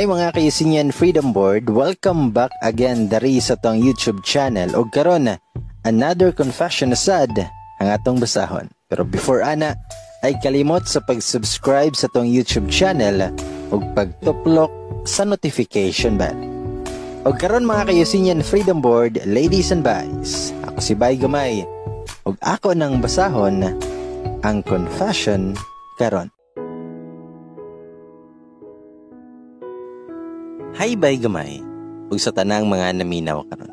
Hi mga kaisinyan Freedom Board, welcome back again dari sa tong YouTube channel og karon another confession asad ang atong basahon. Pero before ana ay kalimot sa pag-subscribe sa tong YouTube channel ug pagtuplok sa notification bell. Og karon mga kaisinyan Freedom Board, ladies and boys, ako si Bay Gamay ug ako nang basahon ang confession karon. Bye gamay, ug sa tanang mga naminaw karon.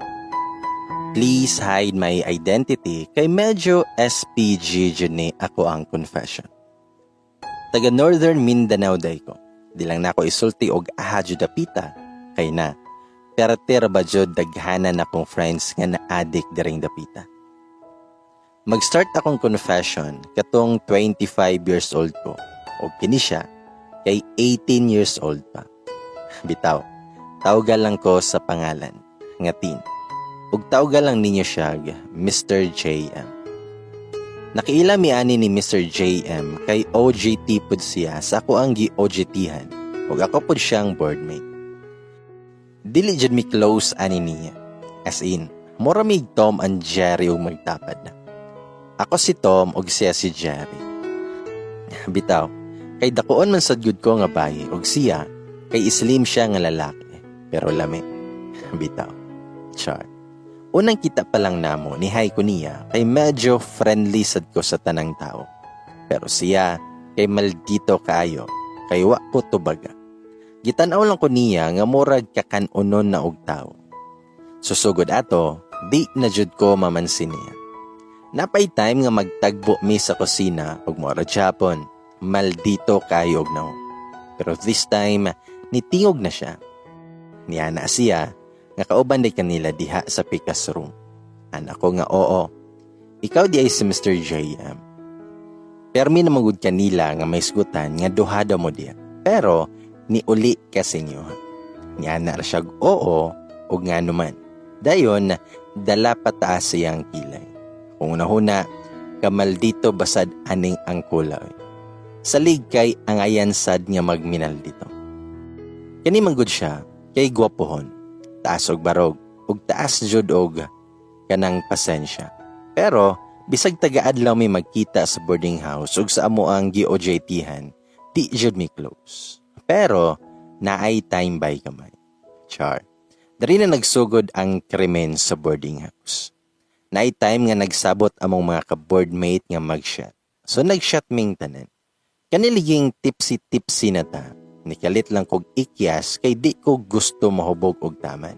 Please hide my identity kay medyo SPG ni ako ang confession. Taga Northern Mindanao day ko. Di lang nako isulti og ahadyo dapita kay na. Pero tira ba jud daghanan akong friends nga na addict diring dapita. Mag-start akong confession katong 25 years old ko o kini siya kay 18 years old pa. Bitaw, Tawgal lang ko sa pangalan, nga Tin. Ug tawgal lang ninyo siya, Mr. JM. Nakiila mi ani ni Mr. JM kay OJT pud siya sa ako ang gi-OJThan ug ako pud siyang boardmate. Dili jud mi close ani niya. As in, mura mig Tom and Jerry ug magtapad. Ako si Tom ug siya si Jerry. Bitaw, kay dakuon man sad gud ko nga bayi ug siya kay islim siya nga lalaki pero lami. Bitaw. Char. Unang kita pa lang namo ni Haiko niya kay medyo friendly sad ko sa tanang tao. Pero siya kay maldito kaayo kay wa ko tubaga. Gitanaw lang ko niya nga murag kakanunon na og tao. Susugod ato, di na jud ko mamansin niya. Napay time nga magtagbo mi sa kusina og mora Japon. Maldito kayo og no. Pero this time, nitingog na siya niya na siya nga kauban day kanila diha sa pikas room. Anak ko nga oo. Ikaw di ay si Mr. JM. Permi na magud kanila nga may sgutan nga duhada mo diya. Pero ni uli kasi niyo. Niya na siya oo o nga naman. Dayon, dala pataas siyang kilay. Kung unahuna, kamal dito basad aning ang kulay. Salig kay ang ayan sad nga magminal dito. Kani manggod siya, kay gwapohon. Taas og barog, ug taas jud og kanang pasensya. Pero bisag taga-adlaw mi magkita sa boarding house ug sa amo ang GOJT-han, di jud mi close. Pero naay time by kamay. Char. Dari na nagsugod ang krimen sa boarding house. Naay time nga nagsabot among mga ka-boardmate nga mag-shot. So nag-shot ming tanan. Kaniliging tipsy-tipsy na ta Nikalit lang kog ikyas kay di ko gusto mahubog og taman.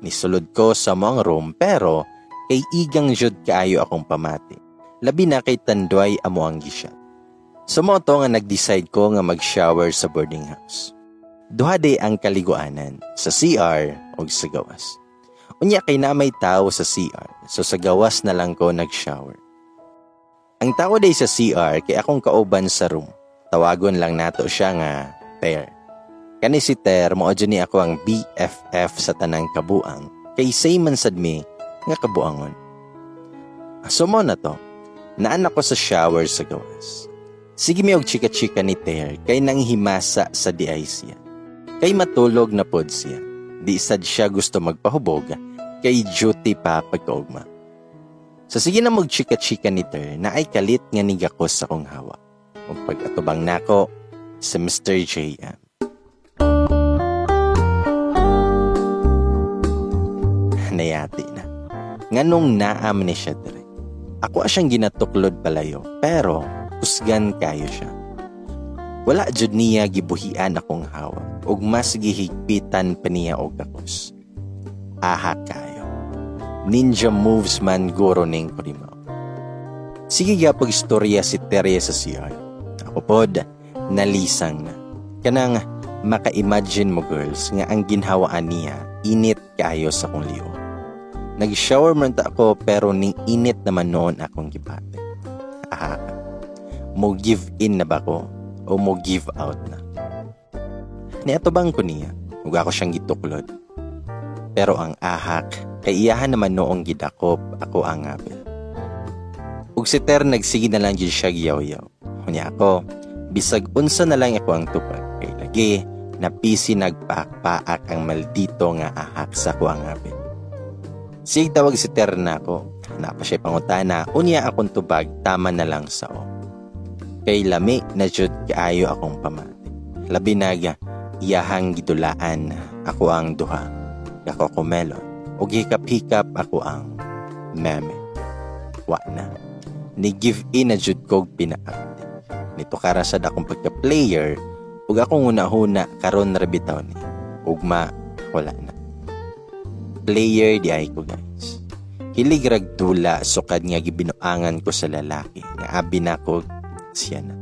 Nisulod ko sa mga room pero kay igang jud kaayo akong pamati. Labi na kay tanduay amo ang gisyat. Sa moto nga nag-decide ko nga mag-shower sa boarding house. Duha day ang kaliguanan, sa CR o sa gawas. Unya kay na may tao sa CR, so sa gawas na lang ko nag-shower. Ang tao day sa CR kay akong kauban sa room. Tawagon lang nato siya nga Ter. Kani si Ter mo ni ako ang BFF sa tanang kabuang kay say man sad mi nga kabuangon. Asumo na to. Naan ako sa shower sa gawas. Sige mi og chika-chika ni Ter kay nang himasa sa diay siya. Kay matulog na pod siya. Di sad siya gusto magpahubog kay duty pa pagkaugma. Sa sige na mag chika-chika ni Ter na ay kalit nga nigakos sa kong hawa. Kung pag-atubang nako, sa Mr. JM. Nayati na. Nganong naam ni siya dire. Ako siyang ginatuklod palayo, pero usgan kayo siya. Wala jud niya gibuhian akong hawa, ug mas gihigpitan pa niya og akos. Aha kayo. Ninja moves man guro ning primo. Sige gyapag istorya si Teresa sa CR. Ako pod, nalisang na. Kanang maka-imagine mo girls nga ang ginhawaan niya init kayo sa kong liyo. Nag-shower man ta ako pero ning init naman noon akong gibate. Aha. Mo give in na ba ko o mo give out na? Ni bang ko niya, ug ako siyang gituklod. Pero ang ahak, kay iyahan naman noong gidakop ako ang ngapil. Ug si Ter nagsige na lang siya giyaw-yaw. Kunya ako, bisag unsa na lang ako ang tupad kay lagi na pisi nagpaak-paak ang maldito nga ahak sa ko ang apit. Sig tawag si Terna ko, napa siya pangutana, unya akong tubag, tama na lang sa o. Kay lami na jud kaayo akong pamati. Labi naga, iyahang gidulaan ako ang duha, ako kumelon, o hikap-hikap ako ang meme. Wa na. Ni give in na jud kog pinaakti. Nito karasad akong pagka-player, ug akong una-huna karon ra bitaw ni. Ugma wala na. Player di ay ko guys. Hilig ragdula sukad nga gibinuangan ko sa lalaki nga abi na ko siya na.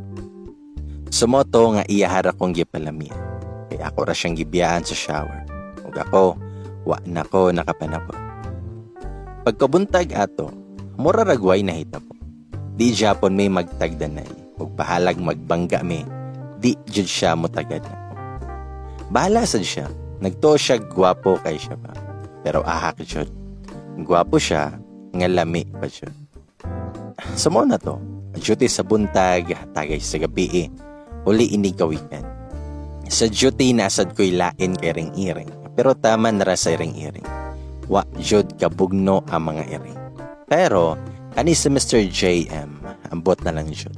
Sumoto nga iyahara kong gipalamian. Kaya ako ra siyang gibiyaan sa shower. Ug ako, wa na ko nakapanapot. Pagkabuntag ato, mura ragway na hitabo. Di Japon may magtagdanay. Ug pahalag magbangga me di jud siya mutagad. Bahala sad siya. Nagto siya gwapo kay siya pa. Pero ahak jud. Gwapo siya, nga lami pa jud. Samo na to. Duty sa buntag, tagay sa gabi eh. Uli ini weekend. Sa duty nasad ko'y lain kay ring-iring. Pero tama na ra sa ring-iring. Wa jud kabugno ang mga iring. Pero, kani si Mr. JM, ambot na lang jud.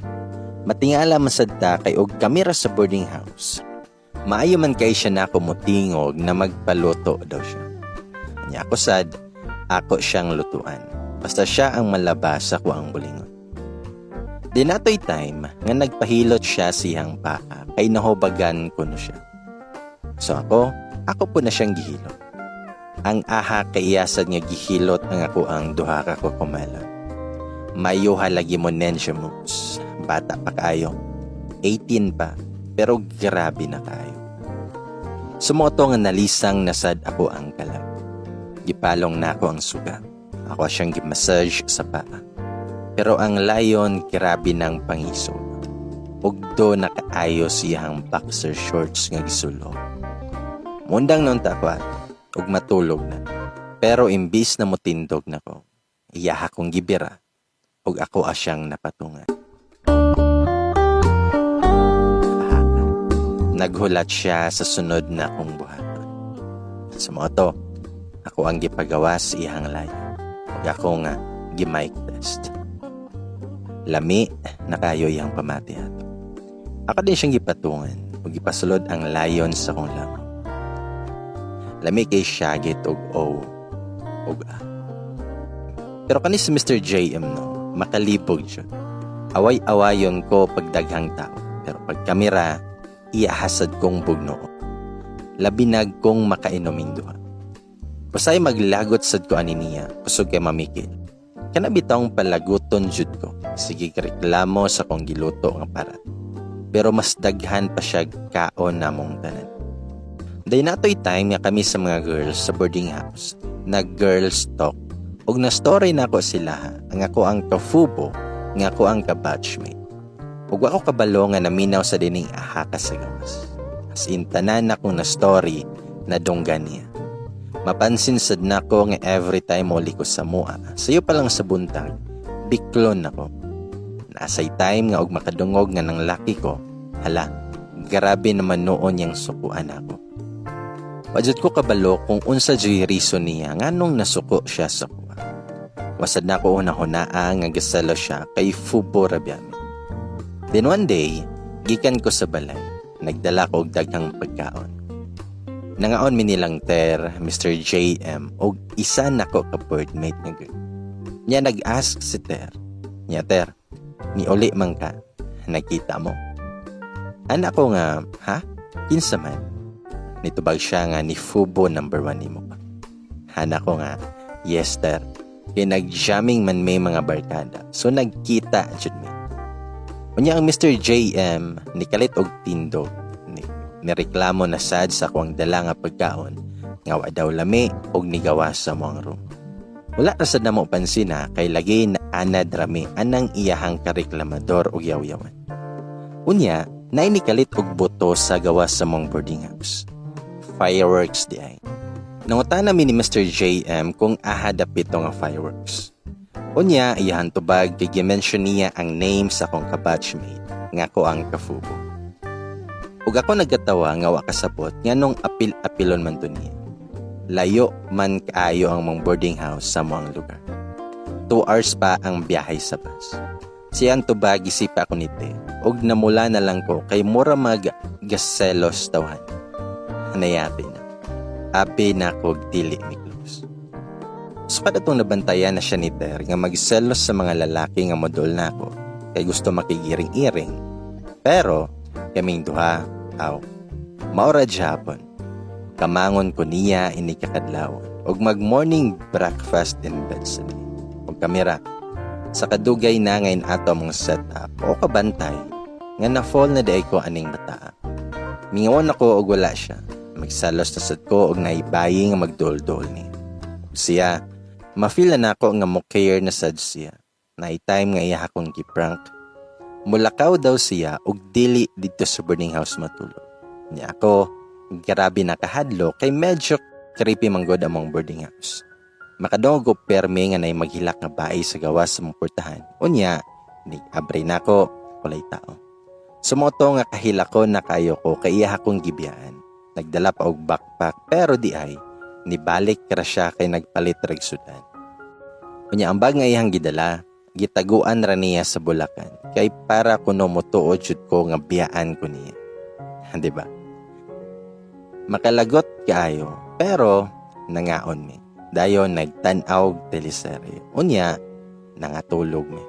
Matingala masadta kay og kamera sa boarding house. Maayo man kay siya na kumutingog na magpaluto daw siya. Kanya ako sad, ako siyang lutuan. Basta siya ang malabas sa kuang bulingon. Di natoy time nga nagpahilot siya siyang paa kay nahobagan ko no siya. So ako, ako po na siyang gihilot. Ang aha kay iyasad nga gihilot ang ako ang duha ka ko kumelon. Mayuha lagi mo nensya moves. Bata pa kayo. 18 pa. Pero grabe na kayo. Sumoto nga nalisang nasad ako ang kalag. Gipalong na ako ang suga. Ako siyang gimassage sa paa. Pero ang layon grabe ng pangisog. Ugdo nakaayo siyang boxer shorts nga gisulo. Mundang nun takwa, ug matulog na. Pero imbis na mutindog na ko, iyaha kong gibira, ug ako asyang napatungan. Naghulat siya sa sunod na kong buhaton. Sa moto, ako ang gipagawa sa iyang layo. Ug ako nga gimic test. Lami na kayo iyang pamati ato. Ako din siyang gipatungan ug gipasulod ang layon sa kong lamang. Lami kay Shagit ug O ug A. Pero kani si Mr. JM no, makalibog siya. Away-awayon ko pagdaghang tao. Pero pag kamera, iahasad kong bugno. Labinag kong makainuming duha. Usay maglagot sad ko ani niya, kusog kay mamikil. Kana bitawng palaguton jud ko. Sige reklamo sa kong giluto nga parat. Pero mas daghan pa siya kaon namong tanan. Day natoy time nga kami sa mga girls sa boarding house. Nag-girls talk. Ug na story na ako sila ang ako ang kafubo nga ako ang kabatchmate. Ug ako kabalo nga naminaw sa dining ahaka sa gawas. As in tanan akong na story na dunggan niya. Mapansin sad nako nga every time muli ko sa mua. Sayo pa lang sa buntag, biklon nako. Nasay time nga og makadungog nga ng laki ko, hala, grabe naman noon yang sukuan ako. Wajud ko kabalo kung unsa joy reason niya nganong nasuko siya sa kuha. Wasad na ko una-hunaa nga gasalo siya kay Fubo Rabiami. Then one day, gikan ko sa balay, nagdala ko og daghang pagkaon. Nangaon mi nilang ter, Mr. JM, og isa nako ka boardmate nga girl. Nya nag-ask si Ter. Nya Ter, ni uli man ka, nakita mo. Anak ko nga, ha? Kinsa man? Nitubag siya nga ni Fubo number one ni mo. Anak ko nga, yes Ter. Kaya nag-jamming man may mga barkada. So nagkita, jud. Unya ang Mr. JM, ni kalit og tindog nireklamo na sad sa kuang dala nga pagkaon nga wa daw lami og nigawas sa mong room. Wala ra sad namo pansin ha kay lagi na anad rami anang iyahang kareklamador og yaw-yawan. Unya, nay ni kalit og boto sa gawas sa mong boarding house. Fireworks di ay. Nangutana mi ni Mr. JM kung aha dapit nga fireworks. Unya, iyahan tubag kay mention niya ang name sa kong kabatchmate nga ko ang kafubo. Ug ako nagkatawa nga wa kasabot nganong apil-apilon man to niya. Layo man kaayo ang mong boarding house sa moang lugar. Two hours pa ang biyahe sa bus. Siyang tubag isipa ako nite. Og namula na lang ko kay mura mag gaselos tawhan. Hanayati na. Abi na ko dili close. Sapat atong nabantayan na siya ni Ter nga magselos sa mga lalaki nga modol na ako kay gusto makigiring-iring. Pero kaming duha, aw, maura Japon. Kamangon ko niya ini kakadlawon og mag morning breakfast in bed sa. Og kamera sa kadugay na ngayon ato mong setup o kabantay nga na-fall na day ko aning bata. Mingawan ako og wala siya. Magsalos na sad ko og naibayi nga magdol-dol ni. Siya, mafeel na ako nga care na sad siya. Na time nga iya akong giprank. Mulakaw daw siya og dili dito sa boarding house matulog. Niya ako, grabe nakahadlo kay medyo creepy manggod among boarding house makadong perme nga nay maghilak nga bae sa gawas sa mong portahan. Unya, ni abre na ko, kulay tao. Sumoto nga kahila ko na kayo ko kay iya akong gibiyaan. Nagdala pa og backpack pero di ay, nibalik kara siya kay nagpalit reg sudan. Unya ang bag nga iyang gidala, gitaguan ra niya sa Bulacan kay para kuno motuod jud ko nga biyaan ko niya. Di ba? Makalagot kaayo pero nangaon mi. Dayon nagtanaw teleserye. Unya, nangatulog mi.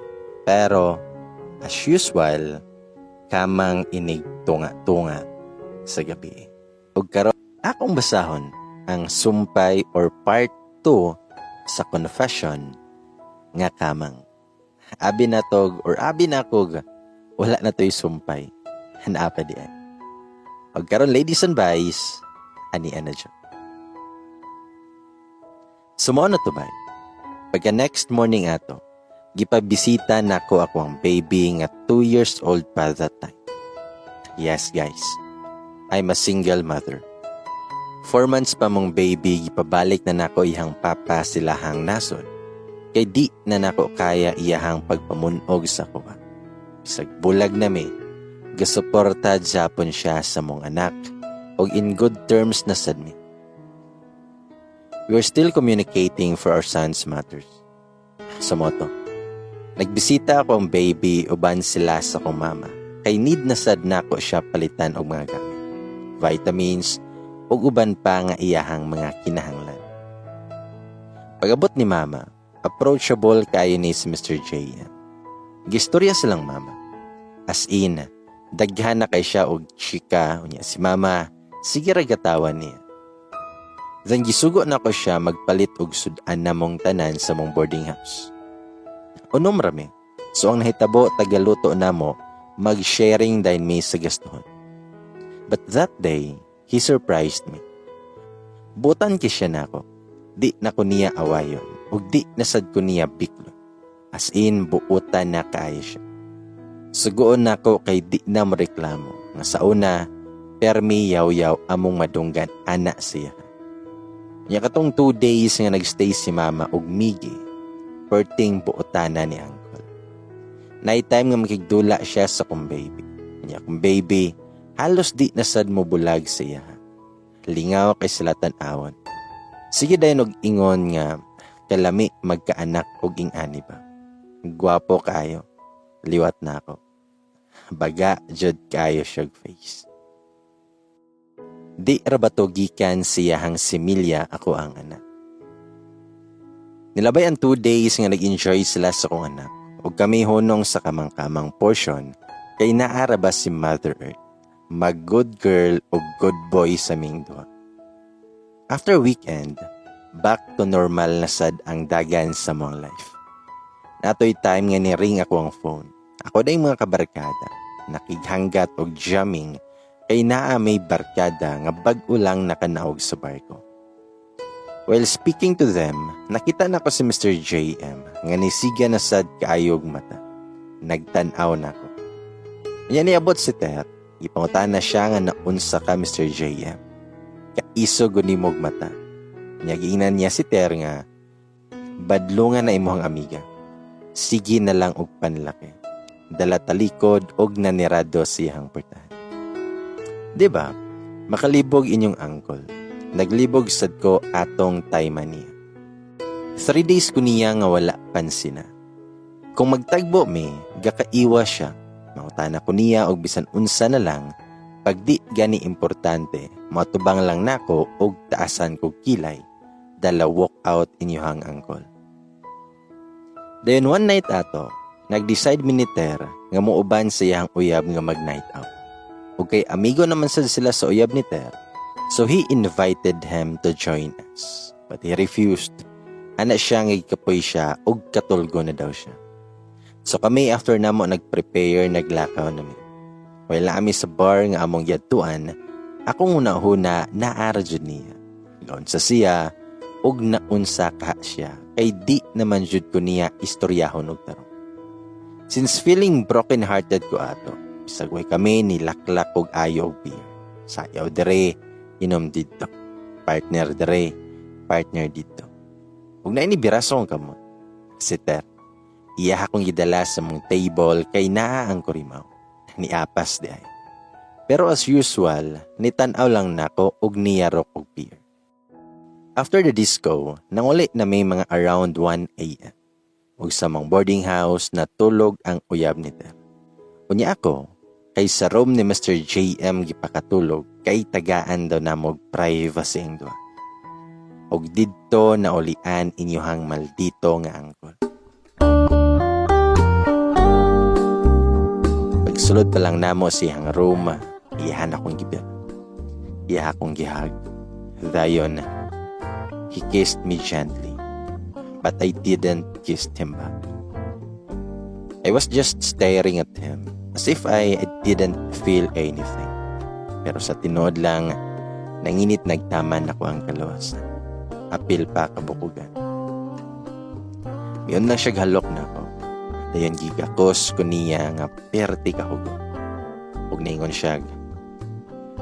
Pero, as usual, kamang inig tunga-tunga sa gabi. Ug karon akong basahon ang sumpay or part 2 sa confession nga kamang. Abi na tog or abi na kog wala na to'y sumpay. Hanapa di ay. Karon ladies and boys, ani ana dyan. Sumo na to ba? Pagka next morning ato, gipabisita na ko ako ang baby nga 2 years old pa that time. Yes guys, I'm a single mother. Four months pa mong baby, gipabalik na nako ihang papa silahang nasod. Kay di na nako kaya iyahang pagpamunog sa kuha. Bisag bulag na mi, gasuporta Japon siya sa mong anak, og in good terms na sad mi. We are still communicating for our son's matters. Sa moto. Nagbisita ako ang baby uban sila sa kong mama. Kay need na sad na ko siya palitan og mga gamit. Vitamins ug uban pa nga iyahang mga kinahanglan. Pagabot ni mama, approachable kayo ni si Mr. J. Gistorya silang mama. As in, daghan na kay siya og chika unya si mama sige ra gatawan niya. Then gisugo na ko siya magpalit og sudan na mong tanan sa mong boarding house. Unom rami. So ang nahitabo tagaluto na mo, mag-sharing din me sa gastuhon. But that day, he surprised me. Butan ki siya na ako. Di na ko niya awayon. Ug di nasad ko niya biklo. As in, buutan na kaya siya. Sugoon na ko kay di na mo reklamo. Nga sa una, permi yaw-yaw among madunggan anak siya. Nya katong two days nga nagstay si mama og migi, perting buotana ni uncle. Night time nga makigdula siya sa kong baby. Nya kong baby, halos di nasad mo bulag siya. Lingaw kay sila tan-awon. Sige dayon og ingon nga kalami magkaanak og ing-ani ba. Gwapo kayo. Liwat na ako. Baga jud kayo siyag face. Di rabato gikan siyahang similya ako ang anak. Nilabay ang two days nga nag-enjoy sila sa kong anak. O kami honong sa kamang-kamang portion kay naaraba si Mother Earth. Mag good girl o good boy sa ming duha. After weekend, back to normal na sad ang dagan sa mong life. Natoy time nga ni ring ako ang phone. Ako na mga kabarkada, nakighanggat og jamming kay naa may barkada nga bag-o lang nakanaog sa barko. While speaking to them, nakita na ko si Mr. JM nga nisiga na sad kaayog mata. Nagtanaw na ko. Yan niabot si Ter, ipangutan na siya nga naunsa ka Mr. JM. Kaiso gunimog mata. Nyagiinan niya si Ter nga, badlungan na imuhang amiga. Sige na lang og panlaki. Dala talikod og nanirado siyang portahan. Di ba? Makalibog inyong angkol. Naglibog sad ko atong time niya. Three days ko niya nga wala pansina. Kung magtagbo mi, gakaiwa siya. Mautana ko niya og bisan unsa na lang, pag di gani importante, matubang lang nako og taasan ko kilay, dala walk out inyuhang angkol. Then one night ato, nag-decide miniter nga muuban sa iyang uyab nga mag-night out. Ug kay amigo naman sad sila sa uyab ni Ter, so he invited him to join us. But he refused. Ana siya nga kapoy siya ug katulgo na daw siya. So kami after namo nag-prepare, naglakaw nami. While ami sa bar nga among yadtuan, ako una-huna naara jud niya. Noon sa siya, ug naunsa ka siya, kay di naman jud ko niya istoryahon og tarong. Since feeling broken-hearted ko ato, Isagway kami ni laklak og ayo og beer. Sayaw dere, inom dito. Partner dere, partner dito. Ug na ini birasong kamo. Si Ter. Iya akong gidala sa mong table kay naa ang kurimaw. Ni apas di ay. Pero as usual, nitanaw lang nako og niyarok og beer. After the disco, nanguli na may mga around 1 a.m. Ug sa mong boarding house na tulog ang uyab ni Ter. Unya ako, kay sa room ni Mr. JM gipakatulog kay tagaan daw na mog privacy ang duwa. Og didto na ulian inyohang maldito nga angkol. Pagsulod pa lang namo siyang room, iyahan akong gibir. Iya akong gihag. Dayon, he kissed me gently, but I didn't kiss him back. I was just staring at him as if I didn't feel anything. Pero sa tinood lang, nanginit nagtaman ako ang kaluwasan. Apil pa kabukugan. Miyon lang siya halok na. Dayon gigakos ko niya nga perti kahugo. Ug ningon siya,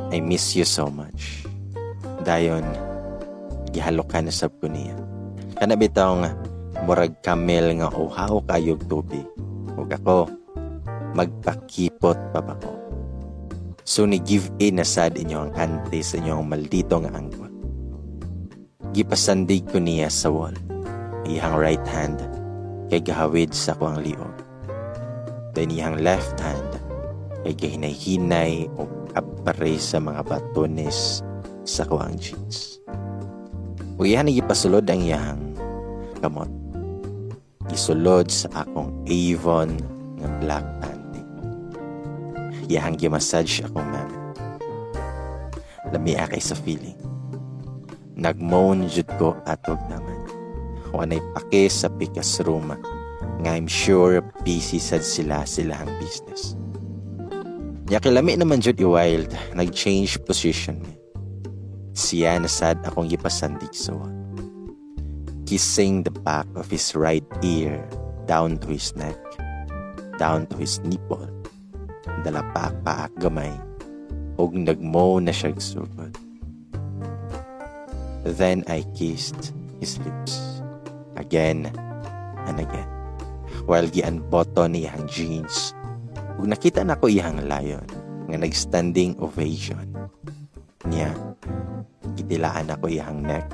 I miss you so much. Dayon, gihalok ka na sab ko niya. Kana bitaw nga, murag kamel nga uhaw kayog tubig. Ug ako, magpakipot pa ba ko? So ni give in na sad inyo ang ante sa inyong maldito nga angkwa. Gipasandig ko niya sa wall. Iyang right hand kay gahawid sa ko ang liog. Then iyang left hand kay gahinay-hinay o apare sa mga batones sa ko ang jeans. Ug iyan gipasulod ang iyang kamot. Gisulod sa akong Avon nga black pants iyahang gimassage akong mami. Lami akay sa feeling. Nagmoan jud ko atog naman. Wanay pake sa pikas room nga I'm sure busy sad sila sila ang business. Nya kilami naman jud i-wild, nag-change position ni. Siya na sad akong gipasandig sa wall. Kissing the back of his right ear down to his neck, down to his nipple, dalapak-paak gamay ug nagmo na siya sugod. Then I kissed his lips again and again while gianboto ni iyang jeans ug nakita na ko iyang layon nga nagstanding ovation niya gitilaan ako iyang neck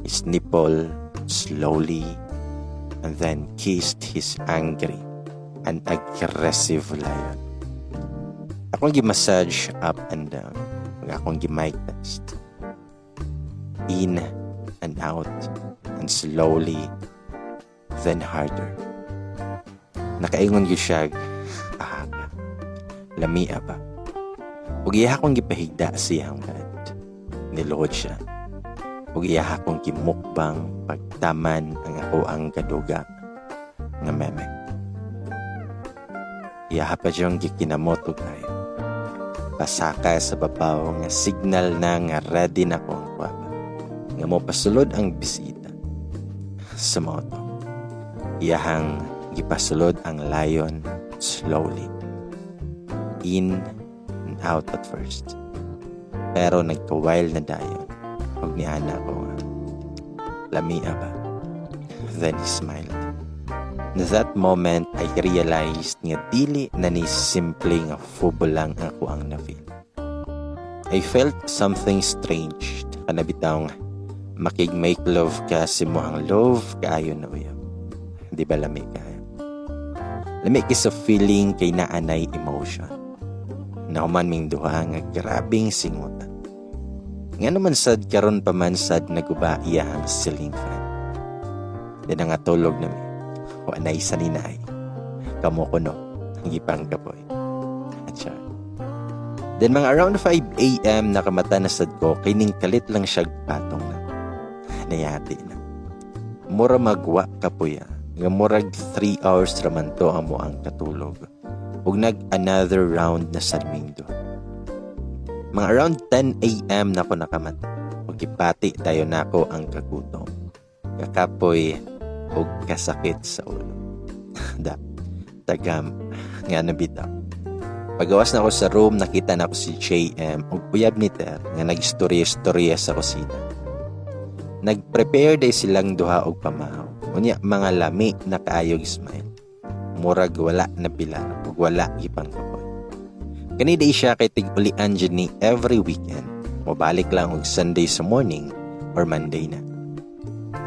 his nipple slowly and then kissed his angry and aggressive lion Akong gi-massage up and down. Akong gi-mic test. In and out and slowly then harder. Nakaingon gyud siya aga. Lamia ba? Ug iya akong gipahigda siyang bed. Niluhod siya. Ug iya akong gimukbang pagtaman ang ako ang kaduga nga meme. Iya pa siyang gikinamoto kayo pasaka sa babaw nga signal na nga ready na ko ang. Nga mo pasulod ang bisita. Sa moto. Iyahang gipasulod ang lion slowly. In and out at first. Pero nagka-wild na dayon. Huwag ni Ana ko nga. Lamia ba? Then he smiled. Na that moment, I realized nga dili na ni simple nga fubo lang ako ang na-feel. I felt something strange. Kanabitang makig make love ka si mo ang love kaayo na uyab. Di ba lami kaayo? Lami sa feeling kay naanay emotion. Nahuman ming duha nga grabing singutan. Nga naman sad karon pa man sad naguba iyang ceiling fan. Di na nga tulog na mi. Wanay sa ninay. Kamo ko no. Ang ipang kapoy. Atsa. Then mga around 5 a.m. nakamata na sad ko kining kalit lang siya patong. Nayati na. Mura magwa kapuya. Nga murag 3 hours raman to amo ang katulog. Ug nag another round na salmindo. Mga around 10 a.m. na ko nakamata. Ug ipati tayo na ko ang kagutom. Kakapoy ug kasakit sa ulo. da, tagam, nga nabitaw. Pagawas na ako sa room, nakita na ako si JM ug uyab ni Ter nga nagistorya-storya sa kusina. Nag-prepare day silang duha og pamahaw. Unya mga lami na kaayog smile. Murag wala na pilar ug wala ipang kapoy. Kani day siya kay tig-ulian ni every weekend. Mobalik lang og Sunday sa morning or Monday na.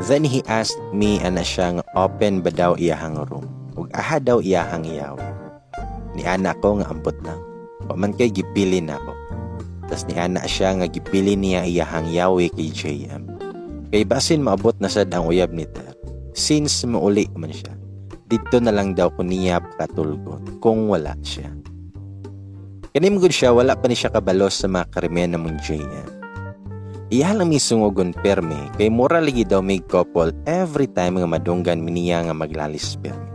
Then he asked me ana siya nga open ba daw iyahang room ug aha daw iyahang iyaw ni ana ko nga ambot lang. Paman kay gipili na ako. Tas ni ana siya nga gipili niya iyahang yawi kay JM. Kay basin maabot na sad ang uyab ni Ter. Since mauli man siya, dito na lang daw ko niya katulgon kung wala siya. Kanim good siya, wala pa ni siya kabalos sa mga krimen ng JM. Iya lang misungogon perme, kay mura lagi daw may couple every time nga madunggan miniya nga maglalis perme.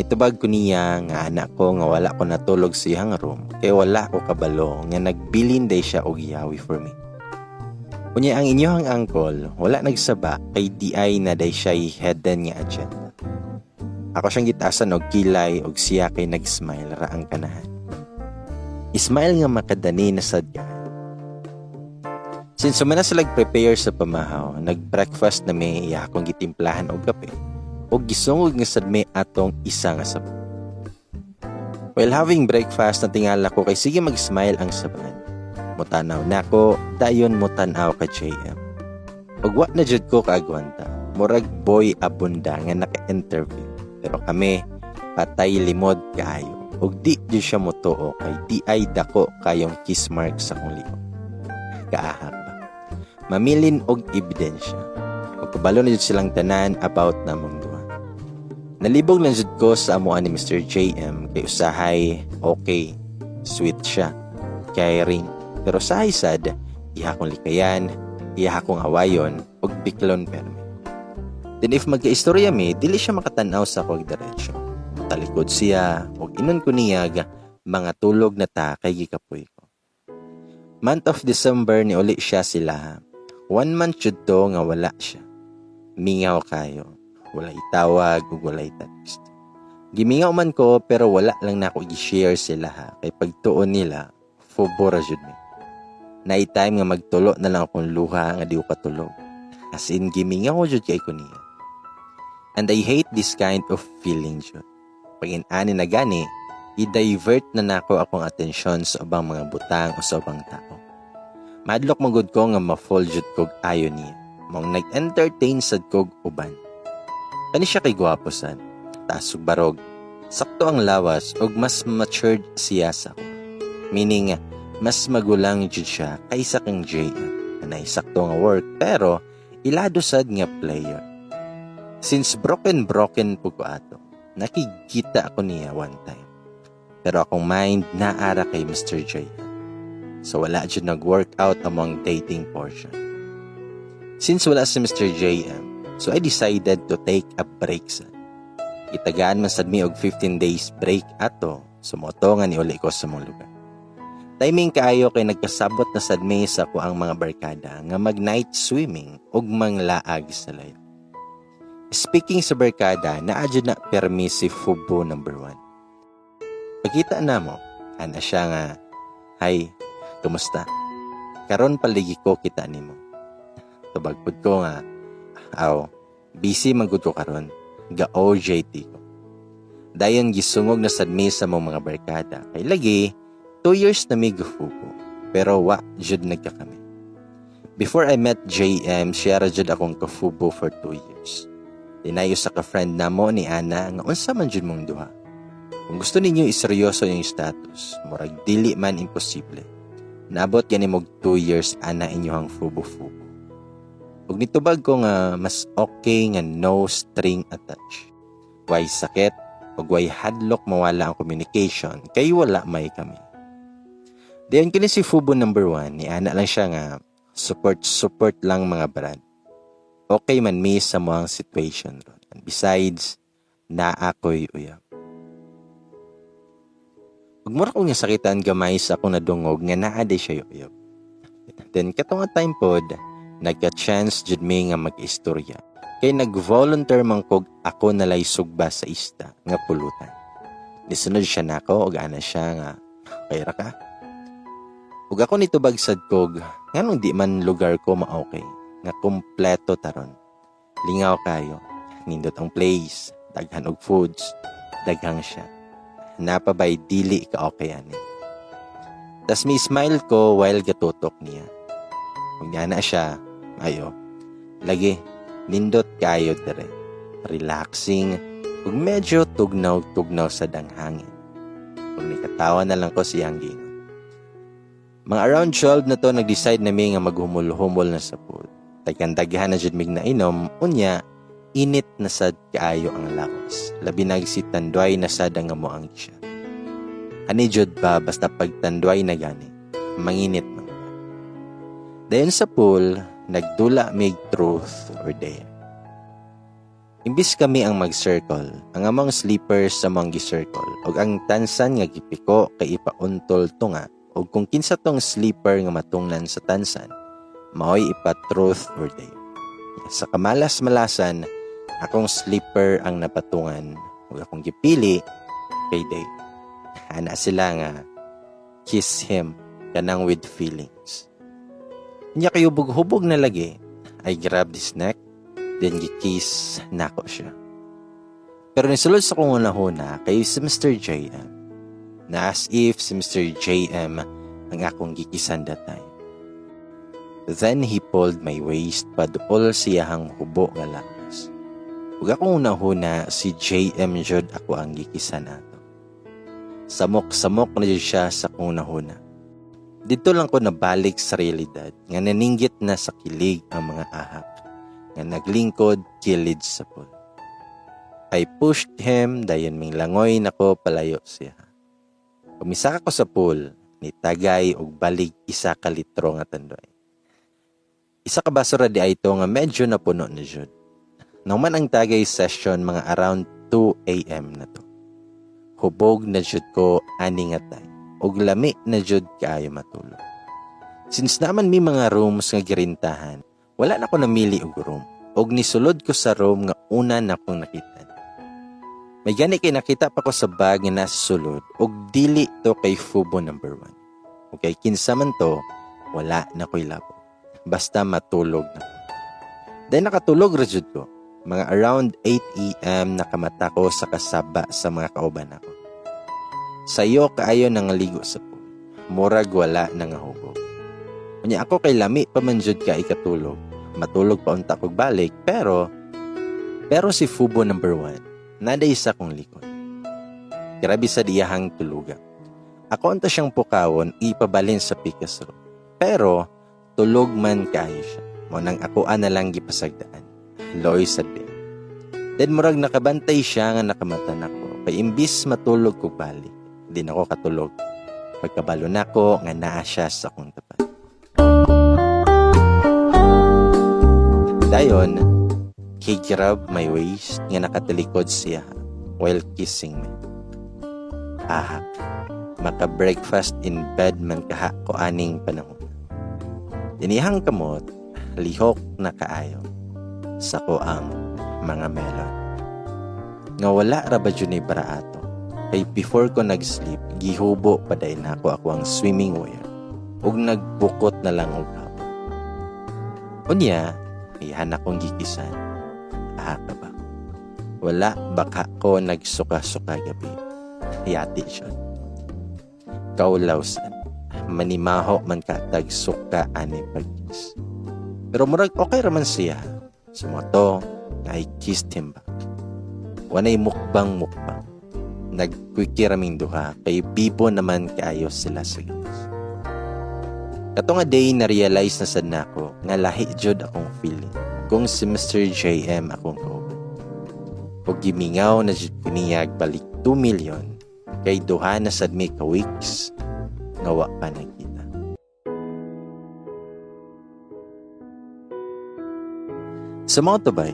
Itubag ko niya nga anak ko nga wala ko natulog sa iyang room kay wala ko kabalo nga nagbilin day siya og yawi for me. Kunya ang inyong uncle wala nagsaba kay di na day siya hidden nga agenda. Ako siyang gitasan og kilay og siya kay nag-smile ra ang kanahan. Ismail nga makadani na sadya. Since sumana sila prepare sa pamahaw, nag-breakfast na may iya akong gitimplahan og kape o gisungog nga sad may atong isa nga sabon. While having breakfast, natingala ko kay sige mag-smile ang saban. Mutanaw na ko, dayon mutanaw ka JM. Ug wa na jud ko kaagwanta. Murag boy abunda nga naka-interview. Pero kami, patay limod kaayo. Ug di jud siya motuo kay di ay dako kayong kiss mark sa kong liog. Kaahak ba? Mamilin og ebidensya. Ug kabalo na jud silang tanan about namong Nalibog lang jud ko sa amuan ni Mr. JM kay usahay okay, sweet siya, caring. Pero sa sad, iha kong likayan, iha kong hawayon, ug biklon perme. Then if magkaistorya mi, dili siya makatanaw sa kog diretsyo. Talikod siya, ug inon ko niyag, mga tulog na ta kay gikapoy ko. Month of December ni uli siya sila. One month jud to nga wala siya. Mingaw kayo walay tawag ug walay text. Gimingaw man ko pero wala lang na ako i-share sila ha kay pagtuon nila fobora jud mi. Nay time nga magtulo na lang akong luha nga di ko katulog. As in gimingaw ko jud kay ko niya. And I hate this kind of feeling jud. Pag ani na gani, i-divert na nako akong atensyon sa ubang mga butang o sa ubang tao. Madlok magud ko nga ma-fall jud kog ayo niya. Mong nag-entertain sad kog uban Kani siya kay gwapo san. Taas barog. Sakto ang lawas ug mas matured siya sa ko. Meaning, mas magulang jud siya kaysa kang Jay. Anay sakto nga work pero ilado sad nga player. Since broken broken po ko ato, nakikita ako niya one time. Pero akong mind naara kay Mr. J. So wala jud nag-workout among dating portion. Since wala si Mr. JM, So I decided to take a break sa. Itagaan man sad mi og 15 days break ato sumoto nga ni uli ko sa mong lugar. Timing kaayo kay nagkasabot na sad mi sa ko ang mga barkada nga mag night swimming ug manglaag sa layo. Speaking sa barkada, naadyo na permi si Fubo number 1. Pagkita na mo, ana siya nga, Hay, kumusta? Karon paligi ko kita nimo. Tubagpod ko nga, aw, busy magud ko karon. Ga OJT ko. Dayon gisungog na sad mi sa mong mga barkada. Kay lagi, 2 years na mi gufuko. pero wa jud nagka kami. Before I met JM, siya ra jud akong kafubo for two years. Dinayo sa ka-friend namo ni Ana nga unsa man jud mong duha. Kung gusto ninyo iseryoso yung status, murag dili man imposible. Nabot gani mog 2 years ana inyohang fubo-fubo. Ug nitubag ko nga mas okay nga no string attached. Why sakit ug why hadlock mawala ang communication kay wala may kami. Diyan kini si Fubo number 1, ni ana lang siya nga support support lang mga brand. Okay man mi sa mga situation. And besides, na ako'y uyab. Ug mura ko nga sakitan gamay sa akong nadungog nga naa siya uyab. Then katong time pod, nagka-chance jud mi nga mag-istorya. Kay nag-volunteer man kog ako nalay sugba sa ista nga pulutan. Nisunod siya nako og ana siya nga kay ra ka. Ug ako nito bagsad kog nganong di man lugar ko ma-okay nga kompleto taron. Lingaw kayo. Nindot ang place, daghan og foods, daghang siya. Napabay dili ka okay ani. Tas mi smile ko while gatutok niya. Kung na siya, ayo. Lagi, nindot kayo dire. Relaxing, ug medyo tugnaw-tugnaw sa danghangin. Kung nikatawa na lang ko si Hangging. Mga around 12 na to, nag-decide na mi nga maghumul-humol na sa pool. Tagkandaghan na jud mig na inom, unya, init na sad kaayo ang lakos. Labi na si Tanduay na sad ang mo ang siya. Ani jud ba basta pagtanduay na gani, manginit man. Dayon sa pool, nagdula mig truth or dare. Imbis kami ang mag-circle, ang among sleepers sa mga circle ug ang tansan nga gipiko kay ipauntol tunga ug kung kinsa tong sleeper nga matungnan sa tansan, maoy ipa truth or dare. Sa kamalas-malasan, akong sleeper ang napatungan ug akong gipili kay Dave. Ana sila nga kiss him kanang with feelings. Nya kayo hubog na lagi, I grabbed his neck, then gikiss nako siya. Pero nisulod sa kong una-huna kay si Mr. JM na as if si Mr. JM ang akong gikisan that time. Then he pulled my waist padupol siyahang hubo nga lakas. Ug akong una-huna si JM jud ako ang gikisan ato. Samok-samok na jud siya sa kong una-huna. Dito lang ko nabalik sa realidad nga naninggit na sa kilig ang mga ahak nga naglingkod kilid sa pool. I pushed him dayon ming langoy nako palayo siya. Kumisa ko sa pool, ni tagay og balig isa ka litro nga tandoy. Isa ka basura di ay ito nga medyo napuno na jud. Nang man ang tagay session mga around 2 a.m. na to. Hubog na jud ko ani nga tay og lami na jud kaayo matulog. Since naman mi mga rooms nga girintahan, wala na ko namili og room. Og nisulod ko sa room nga una na kong nakita. May gani kay nakita pa ko sa bag nga nasa sulod og dili to kay Fubo number 1. Okay, kinsa man to, wala na ko'y labo. Basta matulog na. Then nakatulog ra jud ko. Mga around 8 a.m. nakamata ko sa kasaba sa mga kauban ako. Sayo kaayo nang ligo sa pool. Murag wala nang hubog. Unya ako kay lami pa man jud ka ikatulog. Matulog pa unta kog balik pero pero si Fubo number 1 naday sa kong likod. Grabe sa diyahang tuluga. Ako anta siyang pukawon ipabalin sa pikas room. Pero tulog man kaayo siya. Mo nang ako na lang gipasagdaan. Loy sa din. Then murag nakabantay siya nga nakamata nako. Kay imbis matulog ko balik di na ako katulog. Pagkabalo na ko, nga naa siya sa akong tapat. Dayon, he grabbed my waist nga nakatalikod siya while kissing me. Aha, maka-breakfast in bed man kaha ko aning panahon. Dinihang kamot, lihok na kaayo sa ko ang mga melon. Nga wala ra ba ni ato Kay before ko nag-sleep, gihubo pa day na ako ako ang swimming wear. Ug nagbukot na lang og hapon. Unya, iyan akong gikisan. Ah, ka ba? Wala baka ko nagsuka-suka gabi. Yati siya. Kaulawsan. manimaho man katag suka ani pagkis. Pero murag okay raman siya. Sumoto, I kissed him back. Wanay mukbang mukbang. Nagkwiki raming duha, kay bibo naman kaayo sila sa. Kato nga day na-realize na sad nako nga lahi jud akong feeling kung si Mr. JM akong kauban. Ug gimingaw na jud kuniyag balik 2 million kay duha na sad may weeks nga wa pa nagkita. Sa mga tubay,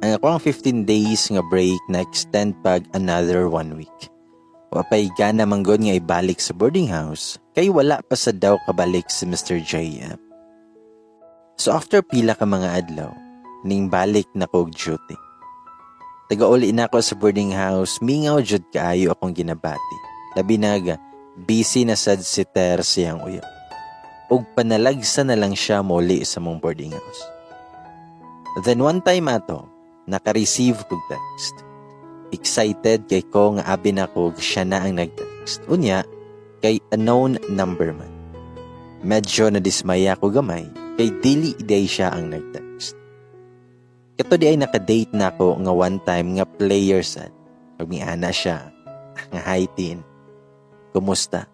ang ako ang 15 days nga break na extend pag another one week. Wapay gana manggod nga ibalik sa boarding house kay wala pa sa daw kabalik si Mr. JM. So after pila ka mga adlaw, ning balik na kog duty. Taga-uli na ako sa boarding house, mingaw jud kaayo akong ginabati. Labi naga, busy na sad si Ter siyang uyo. Ug panalagsa na lang siya muli sa mong boarding house. Then one time ato, naka-receive kog text. Excited kay ko nga abi na kog siya na ang nag-text. Unya, kay unknown number man. Medyo nadismaya ko gamay kay dili day siya ang nag-text. Kato di ay naka-date na ako nga one time nga player sad. Pag ana siya, nga hi teen. Kumusta?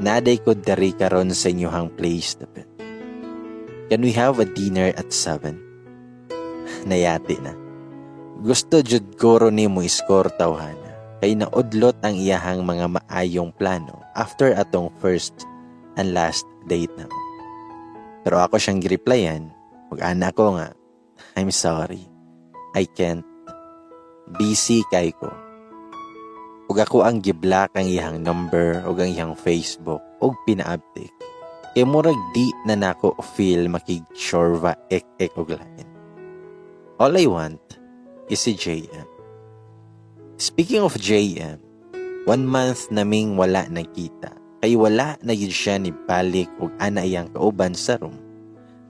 Naday ko dari karon sa inyohang place dapat. Can we have a dinner at 7? Nayati na. Gusto jud goro ni mo score tawhana. Kay naudlot ang iyahang mga maayong plano after atong first and last date na Pero ako siyang gireplyan, ug ana ko nga, I'm sorry. I can't. Busy kay ko. Ug ako ang giblock ang iyang number ug ang iyang Facebook ug pina-update. Kay murag di na nako feel makig-chorva ek-ek og lain. All I want is si JM. Speaking of JM, one month naming wala nakita. Kay wala na yun siya ni balik ug ana iyang kauban sa room.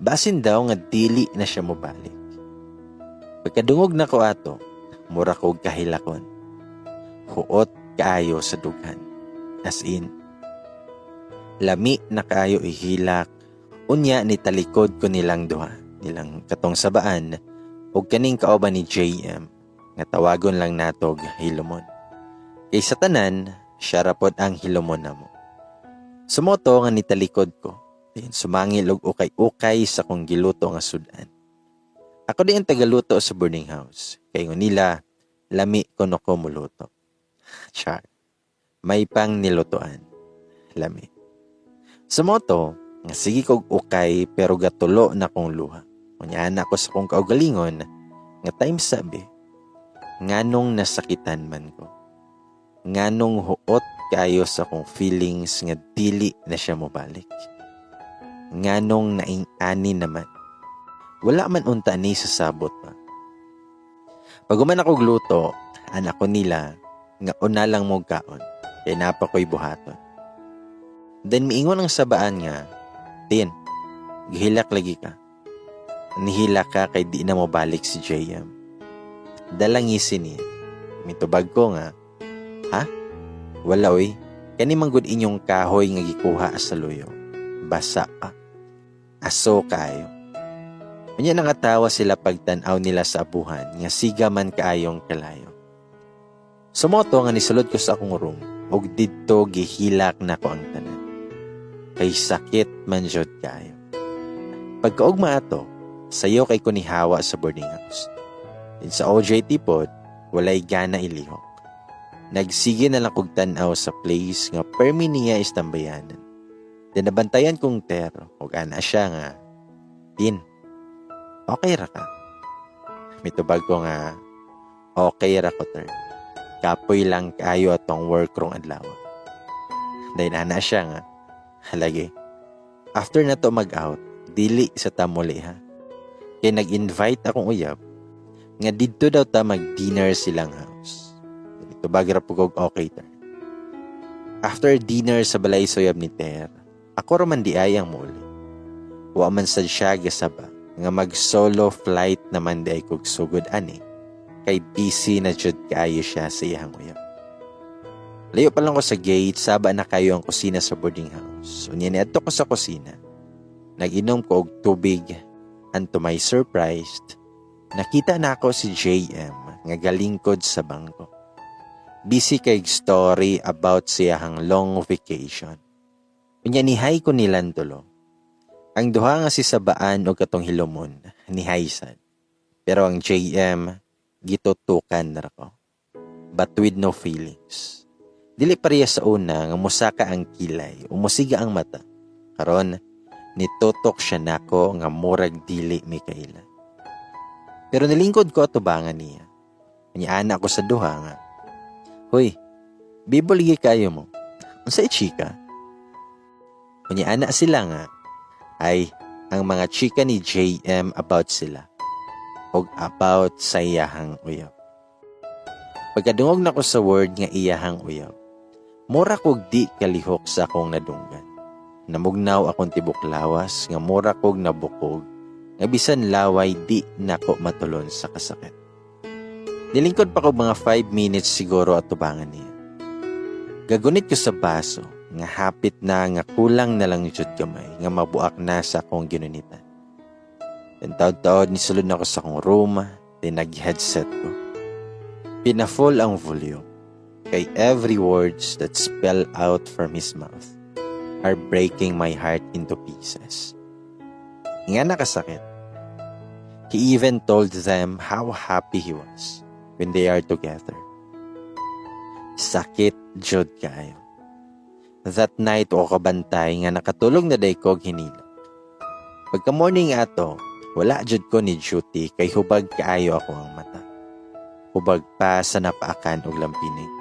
Basin daw nga dili na siya mo balik. Pagkadungog na ko ato, mura kog kahilakon. Huot kaayo sa dughan. As in, lami na kaayo ihilak. Unya ni talikod ko nilang duha, nilang katong sabaan, ug kaning kauban ni JM, nga tawagon lang natog hilomon. Kay sa tanan, siya rapod ang hilomon namo. Sumoto nga nitalikod ko, din sumangil og ukay-ukay sa kong giluto nga sudan. Ako di ang tagaluto sa boarding house, kay nila, lami ko no ko muluto. Char. May pang nilutuan. Lami. Sumoto, nga sige kog ukay pero gatulo na kong luha. Unyaan ako sa kong kaugalingon, nga time sabi, nganong nasakitan man ko. Nganong huot kayo sa kong feelings nga dili na siya mobalik. Nganong naing-ani naman. Wala man unta ni sa sabot pa. Pag uman ako gluto, anak ko nila, nga una lang mo kaon, kay napa ko'y buhaton. Then miingon ang sabaan nga, Tin, gihilak lagi ka. Nihilak ka kay di na mo balik si JM. Dalangisin niya. Mitubag ko nga, Ha? Wala oy. Kani manggod inyong kahoy nga gikuha sa luyo. Basa pa. Aso kayo. Kanya nangatawa sila pagtanaw nila sa abuhan nga siga man kaayong kalayo. Sumoto nga nisulod ko sa akong room ug didto gihilak na ko ang tanan. Kay sakit man jud kayo. Pagkaugma ato, sayo kay ko ni Hawa sa boarding house. Din sa OJT pod, walay gana ilihok. Nagsige na lang kog tanaw sa place nga permi niya istambayanan. Then nabantayan kong ter, ug ana siya nga, Tin, okay ra ka? Mitubag ko nga, okay ra ko ter. Kapoy lang kayo atong work rong adlaw. Dahil ana siya nga, halagi. After na to mag-out, dili sa tamuli ha. Kaya nag-invite akong uyab, nga didto daw ta mag-dinner silang house. Ito bagira po kog okay ter. After dinner sa balay soyab ni Ter, ako raman di ayang muli. Wa man sad siya gasaba nga mag-solo flight naman di ay kog sugod ani kay busy na jud kaayo siya sa iyang uyab. Layo pa lang ko sa gate, saba na kayo ang kusina sa boarding house. Unya ni adto ko sa kusina. Nag-inom ko og tubig and to my surprise, nakita na ako si JM nga galingkod sa bangko. Busy kay story about siyahang long vacation. Unya ni hay ko nilan tulo. Ang duha nga si Sabaan o katong hilomon ni Haisan. Pero ang JM gitutukan na ko. But with no feelings. Dili pareha sa una nga musaka ang kilay, umusiga ang mata. Karon, nitutok siya nako nga murag dili Mikaela. Pero nilingkod ko atubangan niya. Kanya ko sa duha nga. Hoy, biboligi kayo mo. Unsa chika? Kanya ana sila nga ay ang mga chika ni JM about sila o about sa iyahang uyab. Pagkadungog na ko sa word nga iyahang uyab, Mura kog di kalihok sa akong nadunggan. Namugnaw akong tibok lawas, nga mura kog nabukog, nga bisan laway di nako matulon sa kasakit. Nilingkod pa ko mga 5 minutes siguro at tubangan niya. Gagunit ko sa baso, nga hapit na nga kulang na lang jud kamay, nga mabuak na sa akong ginunitan. And taod-taod ni sulod na ko sa akong room, then nag-headset ko. Pina-full ang volume kay every words that spell out from his mouth are breaking my heart into pieces. Nga nakasakit. He even told them how happy he was when they are together. Sakit jud kayo. That night o kabantay nga nakatulog na day ko hinila. Pagka morning ato, wala jud ko ni duty kay hubag kaayo ako ang mata. Hubag pa sa napaakan og lampinig.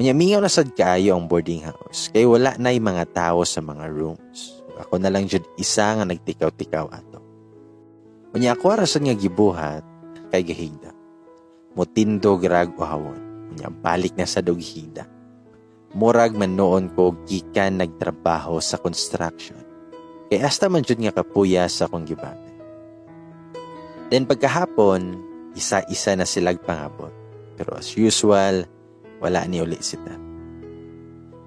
Manyamingaw na sad kaayo ang boarding house kay wala na mga tao sa mga rooms. Ako na lang jud isa nga nagtikaw-tikaw ato. Unya ako arasan nga gibuhat kay gahigda. Mutindo grag o hawon. Unya balik na sa dughida. Murag man noon ko gikan nagtrabaho sa construction. Kay hasta man jud nga kapuya sa akong gibate. Then pagkahapon, isa-isa na silag pangabot. Pero as usual, wala ni uli si Tat.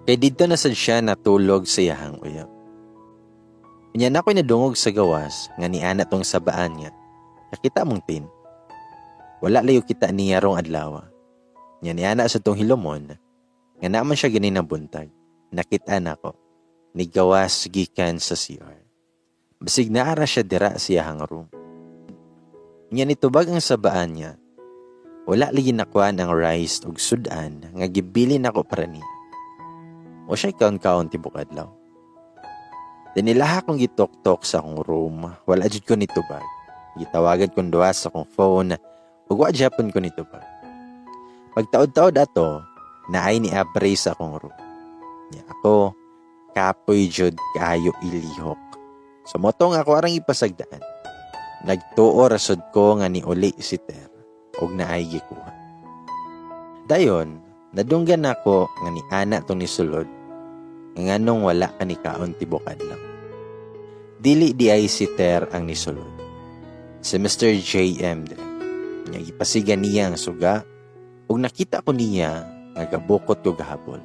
Kay dito na sad siya natulog sa yahang uyab. Kanya na ako'y nadungog sa gawas nga ni ana tong sabaan niya. Nakita mong tin. Wala layo kita niya rong adlaw. Nya ni ana sa tong hilomon nga naman siya ganin buntag. Nakita na ko. Ni gawas gikan sa CR. Basig naara siya dira sa yahang room. Nya nitubag ang sabaan niya wala lagi nakuha ng rice ug sudan nga gibili nako para niya. O siya kaon-kaon tibok adlaw. Dinilaha kong gitok-tok sa akong room, wala jud ko nitubag. Gitawagan kong duha sa akong phone, ug wa japon ko nitubag. Pagtaod-taod ato, naay ni Abre sa akong room. Niya ako, kapoy jud kayo ilihok. So, motong ako arang ipasagdaan. Nagtuo rasod ko nga ni uli si Ter og naay gikuha. Dayon, nadunggan nako nga ni ana tong nisulod nga nganong wala ka ni kaon tibokad lang. Dili di ay si Ter ang nisulod. Si Mr. J.M. de. Nga gipasigan niya ang suga ug nakita ko niya nga gabukot ko gahapon.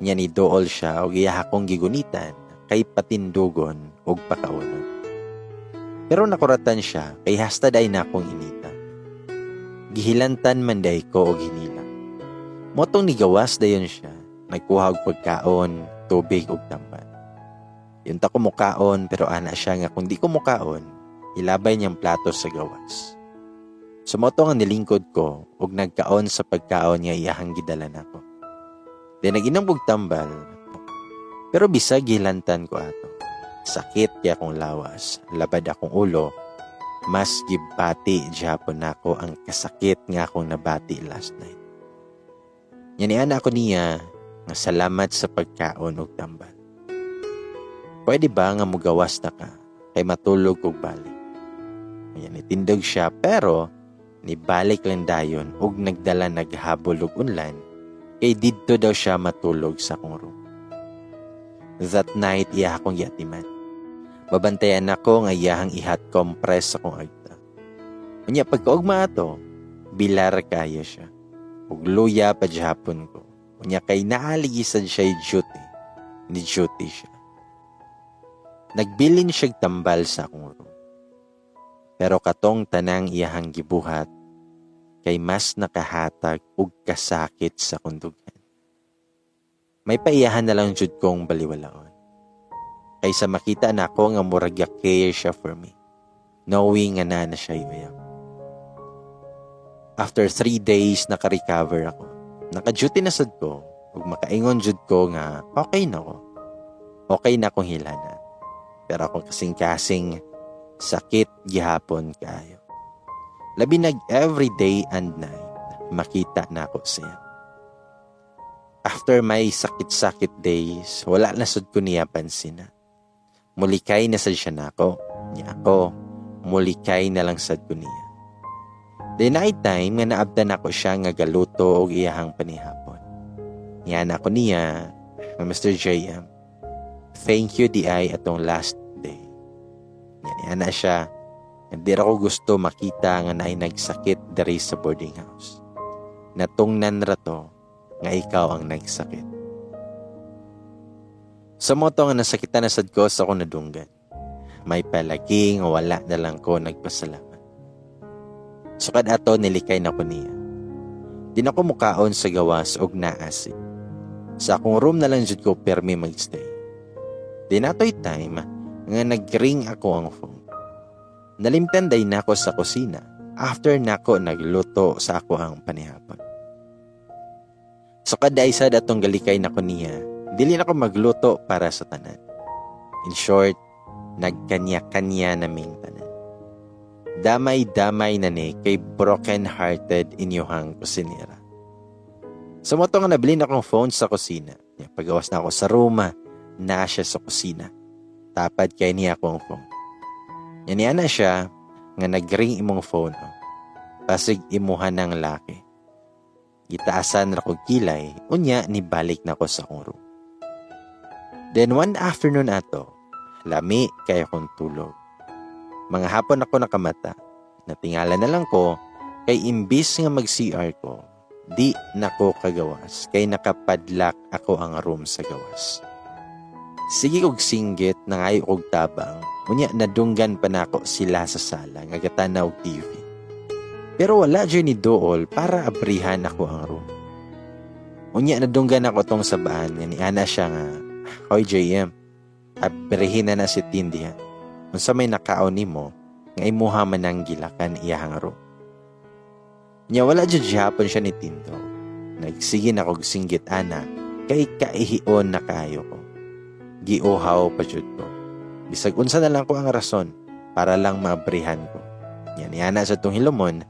Nya ni dool siya og iya akong gigunitan kay patindugon og pakaunon. Pero nakuratan siya kay hasta day na akong init gihilantan man day ko og hinila. Motong ni gawas dayon siya, nagkuha og pagkaon, tubig ug tamban. Yun ta ko mukaon pero ana siya nga kung di ko mukaon, ilabay niyang plato sa gawas. Sumoto nga nilingkod ko ug nagkaon sa pagkaon nga iyahang gidalan ako. Then naginom og tambal. Pero bisag gilantan ko ato. Sakit kaya akong lawas, labad akong ulo, mas gibati Japon nako ang kasakit nga akong nabati last night. Yanian ako niya nga salamat sa pagkaon ug tambal. Pwede ba nga mugawas na ka kay matulog og balik? Ayan, itindog siya pero nibalik lang dayon ug nagdala naghabol og unlan kay didto daw siya matulog sa akong room. That night, iya akong yatiman. Babantayan ako nga iyahang ihat compress akong agta. Unya pagkaugma ato, bilar kaya siya. Ug luya pa hapon ko. Unya kay naaligisan siya duty. Ni duty siya. Nagbilin siya tambal sa akong room. Pero katong tanang iyahang gibuhat, kay mas nakahatag ug kasakit sa kundugan. May paiyahan na lang jud kong baliwalaon. Kaysa makita na ako nga murag care siya for me, knowing nga na na siya ibayang. After three days, naka-recover ako. Naka-duty na sad ko, ug makaingon jud ko nga okay na ko. Okay na akong hilana. Pero ako kasing-kasing sakit gihapon kayo. Labi nag every day and night makita na ako siya. After my sakit-sakit days, wala na sud ko niya pansin na. Mulikay na sad siya nako. Niya ako, mulikay na lang sad ko niya. The night time nga naabdan ako siya nga galuto og iyahang panihapon. Niya na ako niya, Mr. JM. Thank you di atong last yan na siya. Hindi ako gusto makita nga na nagsakit dari sa boarding house. Natungnan rato nga ikaw ang nagsakit. Sa moto nga nasakitan na sad ko sa ako nadunggan. May palaging wala na lang ko nagpasalamat. Sukad ato nilikay na ko niya. Di na mukaon sa gawas og naasi. Sa akong room na lang jud ko permi magstay. Di natoy time nga nagring ako ang phone. Nalimtanday na ako sa kusina after nako nagluto sa ako ang panihapon. So kada isa datong galikay na ko niya, dili na ko magluto para sa tanan. In short, nagkanya-kanya naming tanan. Damay-damay na ni kay broken-hearted inyuhang kusinira. Sa mo nga nabili na akong phone sa kusina. Pagawas na ako sa Roma, na siya sa kusina. Tapad kay niya akong phone. Yan na siya nga nagring imong phone. Pasig imuhan ng laki. Itaasan ra kog kilay, unya ni balik na ko sa akong room. Then one afternoon ato, lami kay akong tulog. Mga hapon ako nakamata, natingala na lang ko kay imbis nga mag-CR ko, di nako kagawas kay nakapadlak ako ang room sa gawas. Sige og singgit na ngayo og tabang, unya nadunggan pa nako sila sa sala nga gatanaw TV. Pero wala dyan ni Dool para abrihan ako ang room. Unya nadunggan ako tong sabaan nga ni Ana siya nga, Hoy JM, abrihin na na si Tindihan. Unsa may nakaon nimo nga imuha man ang gilakan iyahang room. Nya wala dyan hapon siya ni Tindo. Nagsige na kog singgit ana kay kaihion na kayo ko giuhaw pa jud ko. Bisag unsa na lang ko ang rason para lang maabrihan ko. Yan yana sa tong hilomon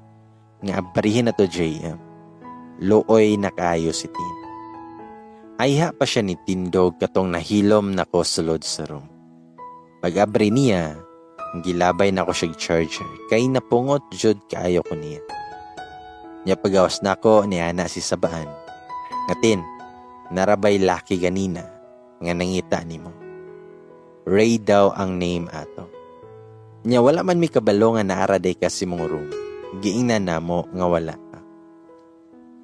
nga abrihin na to JM. Looy na kayo si Tin. Ayha pa siya ni Tindog katong nahilom na ko sulod sa room. Pag abri niya, gilabay na ko siya charger kay napungot jud kaayo ko niya. Nya pagawas na ko niya na si Sabaan. Ngatin, narabay laki ganina nga nangita nimo. Ray daw ang name ato. Nya wala man mi kabalo nga naaraday ka si mong room. Giingnan na mo nga wala ka.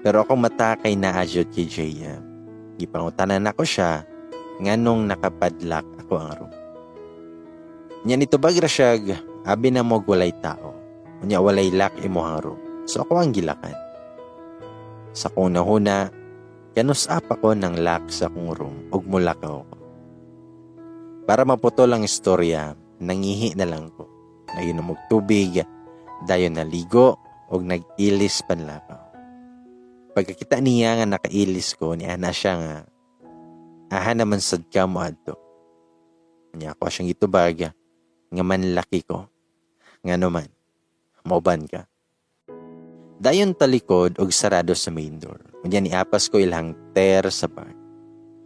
Pero akong mata kay naadyod kay JM. Gipangutanan ako siya nganong nakapadlak ako ang room. Nya nito bagra siya, abi na mo walay tao. Nya walay lock imo ang room. So ako ang gilakan. Sa kung nahuna, Kanusap ako ng lock sa kong room ug mulakaw ko. Para maputol ang istorya, nangihi na lang ko. Naginom og tubig, dayon naligo ug nag-ilis panlakaw. Pagkakita niya nga nakailis ko, ni ana siya nga, aha naman sad ka mo adto. Niya ako siyang itubag, nga manlaki ko. Nga naman, mauban ka. Dayon talikod og sarado sa main door. Unya ni apas ko ilang ter sa bar.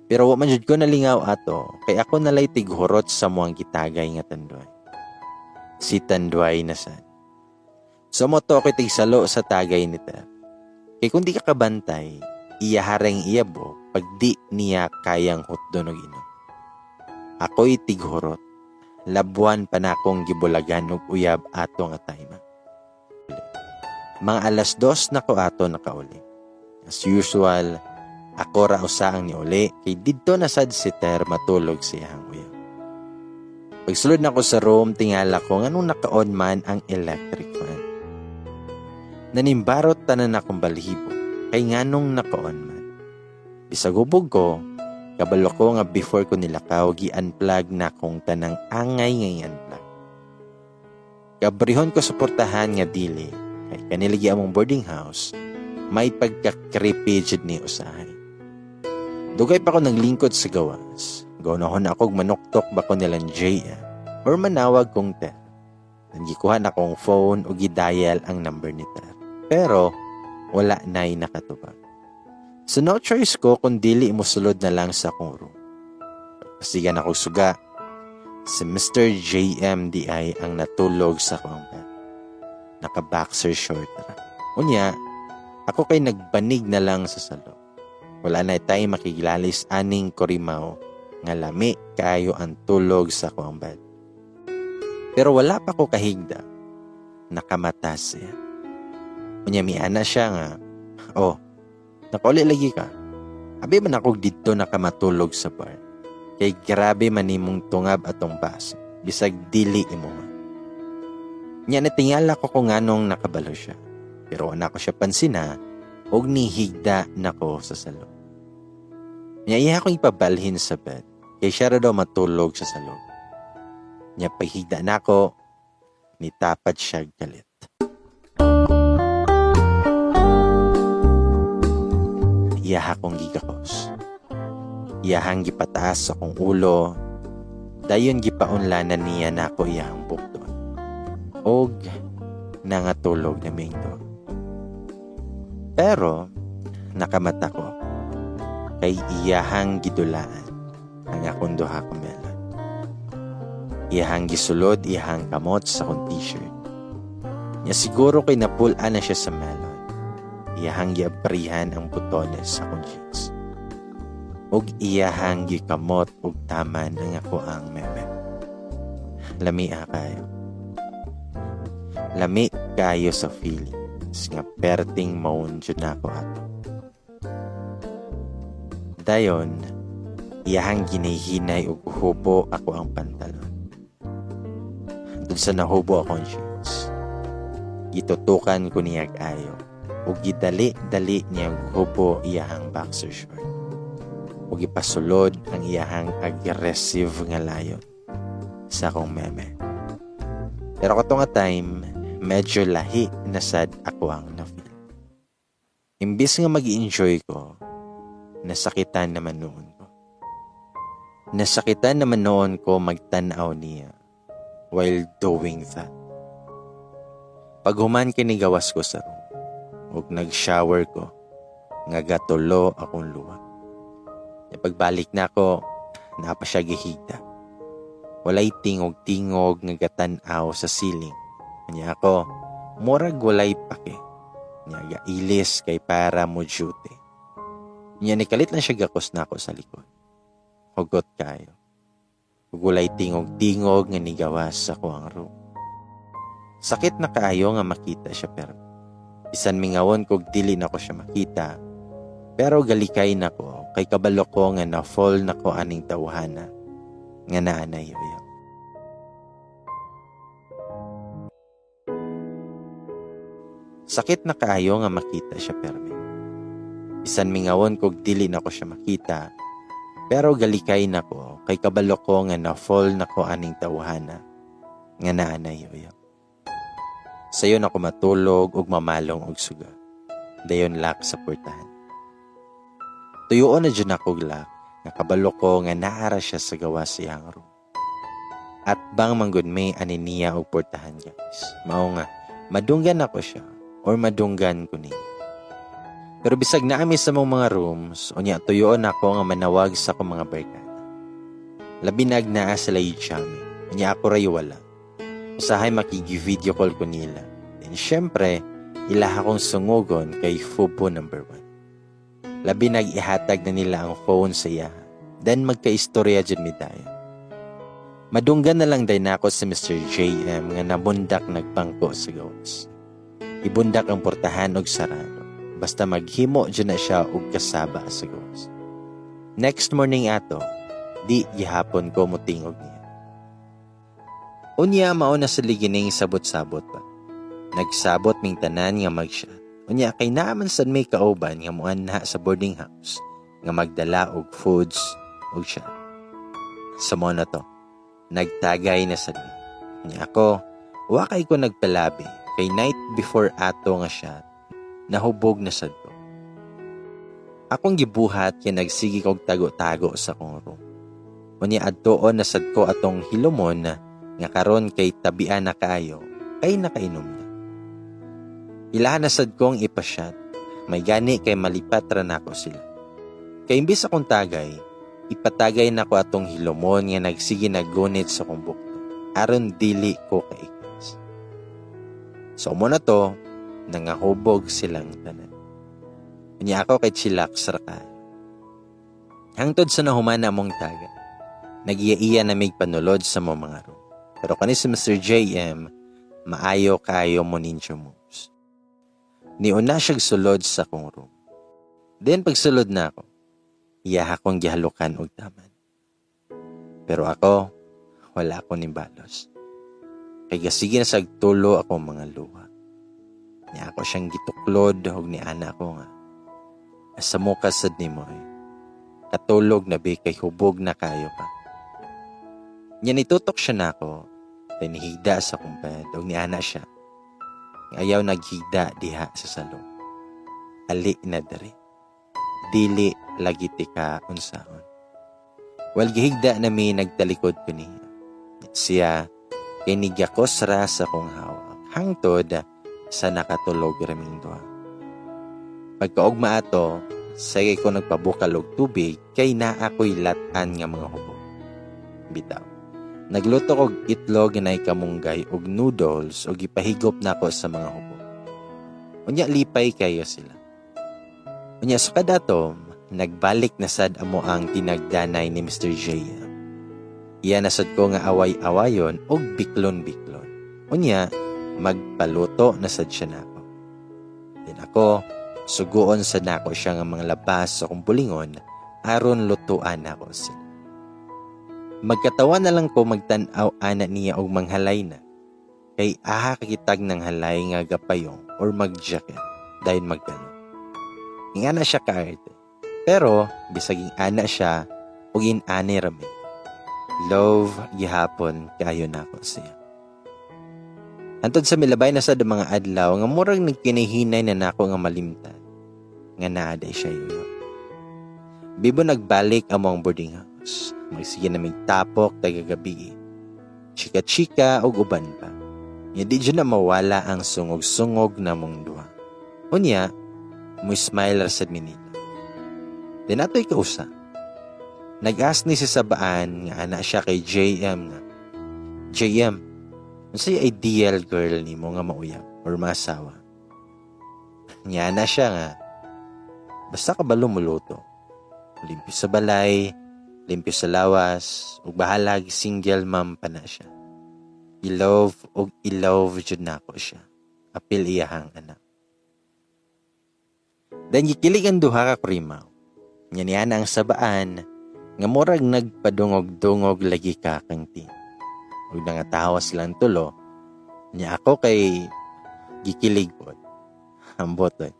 Pero wa man jud ko nalingaw ato, kay ako nalay tighurot sa muang gitagay nga tanduay. Si tanduay na sad. So mo to kay tigsalo sa tagay ni Ter. Kay kung di ka kabantay, iyahareng iyabo pag di niya kayang hutdo og inom. Ako'y tighurot. Labuan pa na akong gibulagan og uyab ato nga time. Mga alas dos na ko ato nakauli. As usual, Ako ra usaang ni uli kay didto na sad si Ter matulog siyang uyo. Pagsulod na ko sa room, tingala ko nganong naka-on man ang electric fan. Nanimbarot tanan akong balhibo kay nganong naka-on man. Bisag ubog ko, kabalo ko nga before ko nilakaw, gi-unplug na kong tanang angay ngay unplug. Kabrihon ko suportahan nga dili, kay kanilagi among boarding house, may pagka-creepy ni usahay. Dugay pa ko ng lingkod sa gawas. Gaunahon ako manuktok ba ko nilang JM or manawag kong Ter. Nagikuha na kong phone o gidial ang number ni Ter. Pero wala na'y nakatubag. So no choice ko kung dili musulod na lang sa akong room. Pasigan ako suga. Si Mr. JMDI ang natulog sa akong bed. Naka-boxer short. Unya, ako kay nagbanig na lang sa salon. Wala na tayo makigilalis aning korimaw nga lami kayo ang tulog sa kuang. Pero wala pa ko kahigda. Nakamata siya. Unyamiana siya nga, oh, nakauli lagi ka. Abi man ako dito nakamatulog sa bar. Kay grabe manimong tungab atong baso. Bisag dili imo man. Nya natingala ko kung anong nakabalo siya. Pero wala ko siya pansina og nihigda nako sa salon. Nya iya akong ipabalhin sa bed kay siya daw matulog sa salon. Nya pahigda nako nitapat siya galit. Iya akong gigakos. Iyahang gipataas sa kong ulo, dayon gipaunlanan niya nako iyang bukton. Og nangatulog na mingdo. Pero, nakamata ko, kay iyahang gidulaan ang akong duha ko melon. Iyahang gisulod, iyahang kamot sa kong t-shirt. Nya siguro kay napulaan na siya sa melon. Iyahang giabrihan ang butones sa kong jeans. Ug iyahang gikamot ug taman ang ako ang meme. Lami kayo. Lami kayo sa feelings nga perting maun jud nako ato. Dayon, iyahang ginihinay ug hubo ako ang pantalon. Dun sa nahubo akong shoes, gitutukan ko niyag ayo ug gidali-dali niyang hubo iyahang boxer short. Ug ipasulod ang iyahang aggressive nga layon sa akong meme. Pero kato nga time, medyo lahi na sad ako ang na-feel. Imbis nga mag enjoy ko, nasakitan naman noon ko. Nasakitan naman noon ko magtanaw niya while doing that. Pag human kinigawas ko sa room, ug nag-shower ko, nga gatulo akong luwa. E pagbalik na ako, napa siya gihigda. Walay tingog-tingog nga gatanaw sa ceiling. Kanya ako, murag walay pake. Nya gailis kay para mo duty. Nya nikalit lang siya gakos na ako sa likod. Hugot kayo. Gulay tingog-tingog nga nigawas sa kuang room. Sakit na kaayo nga makita siya pero isan mingawon kog dili na ko siya makita. Pero galikay na ko kay kabalo ko nga na fall na ko aning tawhana nga naanay Sakit na kaayo nga makita siya permi. Isan mingawon kog dili na ko siya makita. Pero galikay na ko kay kabalo ko nga na fall na ko aning tawhana nga naanay uyo. Sayo na ko matulog ug mamalong og suga. Dayon lak sa portahan. Tuyoon na dyan ako lak nga kabalo ko nga naara siya sa gawa siyang room. At bang manggod may aniniya og portahan guys. Mao nga madunggan ako siya or madunggan ko ni. Pero bisag na ami sa mong mga rooms, unya tuyoon ako nga manawag sa akong mga barkada. Labi nagnaa sila yuchami, unya ako ray wala. Usahay makigi-video call ko nila. And syempre, ilaha kong sungugon kay Fubo number one. Labi nag-ihatag na nila ang phone sa iya. Then magka-istorya dyan mi dayo. Madunggan na lang na ako sa Mr. JM nga nabundak nagpangko sa gawas. Ibundak ang portahan og sarado. basta maghimo dyan na siya og kasaba sa gawas. Next morning ato, di gihapon ko mutingog niya. Unya mao na sa ligining sabot-sabot pa. Nagsabot ming tanan nga magsiya. Unya kay naaman sad may kauban nga muan na sa boarding house nga magdala og foods og siya. Sa na to, nagtagay na sad. Unya ako, wakay ko nagpalabi kay night before ato nga siya nahubog na sad ko. Akong gibuhat kay nagsigi kog tago-tago sa kong room. Unya adtoon na sad ko atong hilumon nga karon kay tabian na kaayo ay nakainom na. Ilahan na sad kong ipasyat. May gani kay malipat ra nako sila. Kay imbis akong tagay, ipatagay na ko atong hilumon nga nagsigi nagunit sa kong bukto. Aron dili ko kaikas. So mo na to, nangahubog silang tanan. Kanya ako kay Chilak Sarka. Hangtod sa nahumana mong taga, nagiya na mig panulod sa mo mga room. Pero kani si Mr. JM, maayo kayo mo ninyo moves. Niuna siya sulod sa kong room. Then pagsulod na ako, iya akong gihalukan og taman. Pero ako, wala ako ni balos. Kay gasige na sagtulo ako mga luha. Niya ako siyang gituklod og ni ana ko nga. Asa mo kasad ni mo eh. Katulog na bi kay hubog na kayo pa. Niya nitutok siya na ako. Then higda sa kong bed og ni ana siya. Ayaw naghigda diha sa salon. Ali na diri. Dili lagi tika unsaon. Wal gihigda na mi nagtalikod ko niya. Siya kinigakos ra sa kong hawak. Hangtod sa nakatulog raming duha. Pagkaugma ato, sige ko nagpabukal og tubig kay naa ako'y latan nga mga hubo. Bitaw. Nagluto og itlog na kamunggay og noodles og ipahigop nako sa mga hubo. Unya lipay kayo sila. Unya sa kadato, nagbalik na sad amo ang tinagdanay ni Mr. J. Iya nasad ko nga away-awayon og biklon-biklon. Unya, magpaluto na sad siya nako. Din ako, suguon sa nako siya nga mga labas sa kong bulingon, aron lutuan ako sila. Magkatawa na lang ko magtanaw ana niya og manghalay na. Kay aha kakitag ng halay nga gapayong or magjacket dahil magkano. Nga na siya kaarte. Pero, bisaging ana siya, ug inani rami. Love gihapon kayo na ako siya. Antod sa milabay na sa mga adlaw nga murag nagkinihinay na nako nga malimtan nga naaday siya yuyo. Bibo nagbalik among boarding house. Magsige na mig tapok tagagabi. Chika-chika o uban pa. Nga di na mawala ang sungog-sungog na mong duha. Unya, mo smile sa minila. Then ato'y kausa. Nag-ask ni si Sabaan nga ana siya kay JM nga. JM, Unsay ideal girl ni mo nga mauyab or masawa? Nya na siya nga. Basta ka ba lumuluto? Limpyo sa balay, limpyo sa lawas, ug bahalag single mom pa na siya. I-love ug i-love jud nako siya. Apil iyahang anak. Dan gikilig ang duha ka krimaw. Nya niya ang sabaan nga murag nagpadungog-dungog lagi ka kang tin. Huwag na nga tawas lang tulo. Niya ako kay gikilig po. Ambot eh.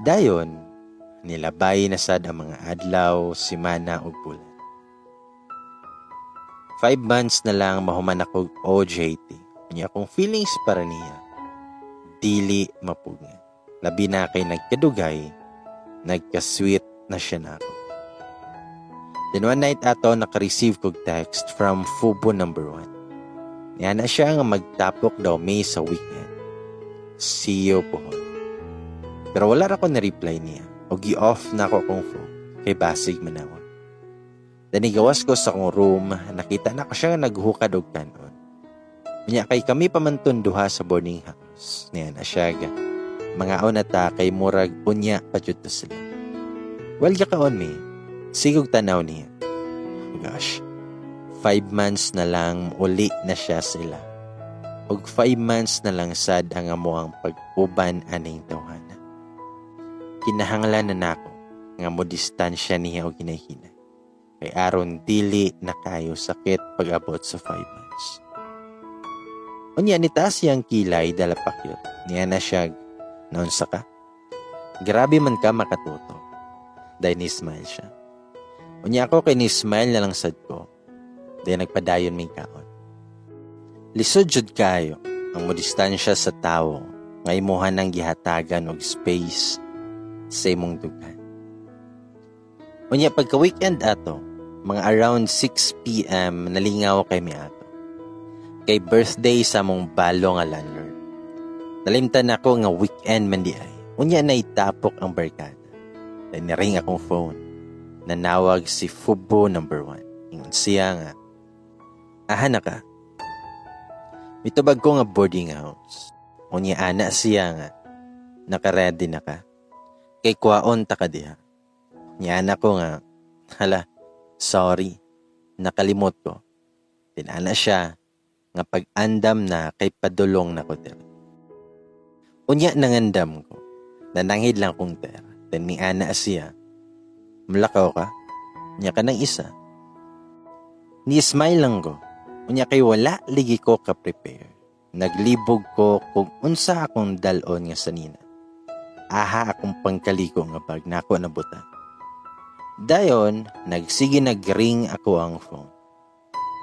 Dayon, nilabay na sad ang mga adlaw, simana o bulan. Five months na lang mahuman ako OJT. Niya akong feelings para niya. Dili mapugngan. Labi na kay nagkadugay, nagka-sweet na siya na ako. Then one night ato naka-receive kog text from Fubo number 1. Niya na siya nga magtapok daw may sa weekend. See you po. Pero wala ra ko na reply niya. O gi-off na ako kong phone. Kay basig man ako. Danigawas ko sa kong room, nakita na ko siya nga naghukad og kanon. Unya kay kami pamanton duha sa boarding house. Niya na siya ga. Mga na ta kay murag unya pa sila. Well, ya kaon me. Sigog tanaw niya. Gosh, five months na lang uli na siya sila. Og five months na lang sad ang amo ang pag-uban aning tawhana. kinahanglan na nako nga mo distansya niya o ginahinay. Kay aron dili na kayo sakit pag-abot sa 5 months. Unya ni taas siyang kilay dala pakyot. Niya na siya naon sa ka. Grabe man ka makatuto. Dahil ni smile siya. Unya ako kay ni smile na lang sad ko. Dahil nagpadayon may kaon. Lisod jud kayo ang modistansya sa tao nga imuhan ng gihatagan og space sa imong dugan. Unya pagka weekend ato, mga around 6 p.m. nalingaw kay mi ato. Kay birthday sa mong balo nga landlord. Nalimtan ako nga weekend man di ay. Unya na itapok ang barkada. Dahil niring akong phone. Nanawag si Fubo number 1. Ingon siya nga. Aha na ka. Mitubag ko nga boarding house. Unya ana siya nga. Nakaready na ka. Kay kwaon ta ka diha. Nyana ko nga. Hala, sorry. Nakalimot ko. Tinana siya nga pag-andam na kay padulong na ko der. Unya nangandam ko. Nanangid lang kong ter. Then ni ana siya. Mulakaw ka? Nya ka ng isa. Ni smile lang ko. Unya kay wala ligi ko ka-prepare. Naglibog ko kung unsa akong dalon nga sanina. Aha akong pangkaliko nga pag nako na buta. Dayon, nagsige nagring ako ang phone.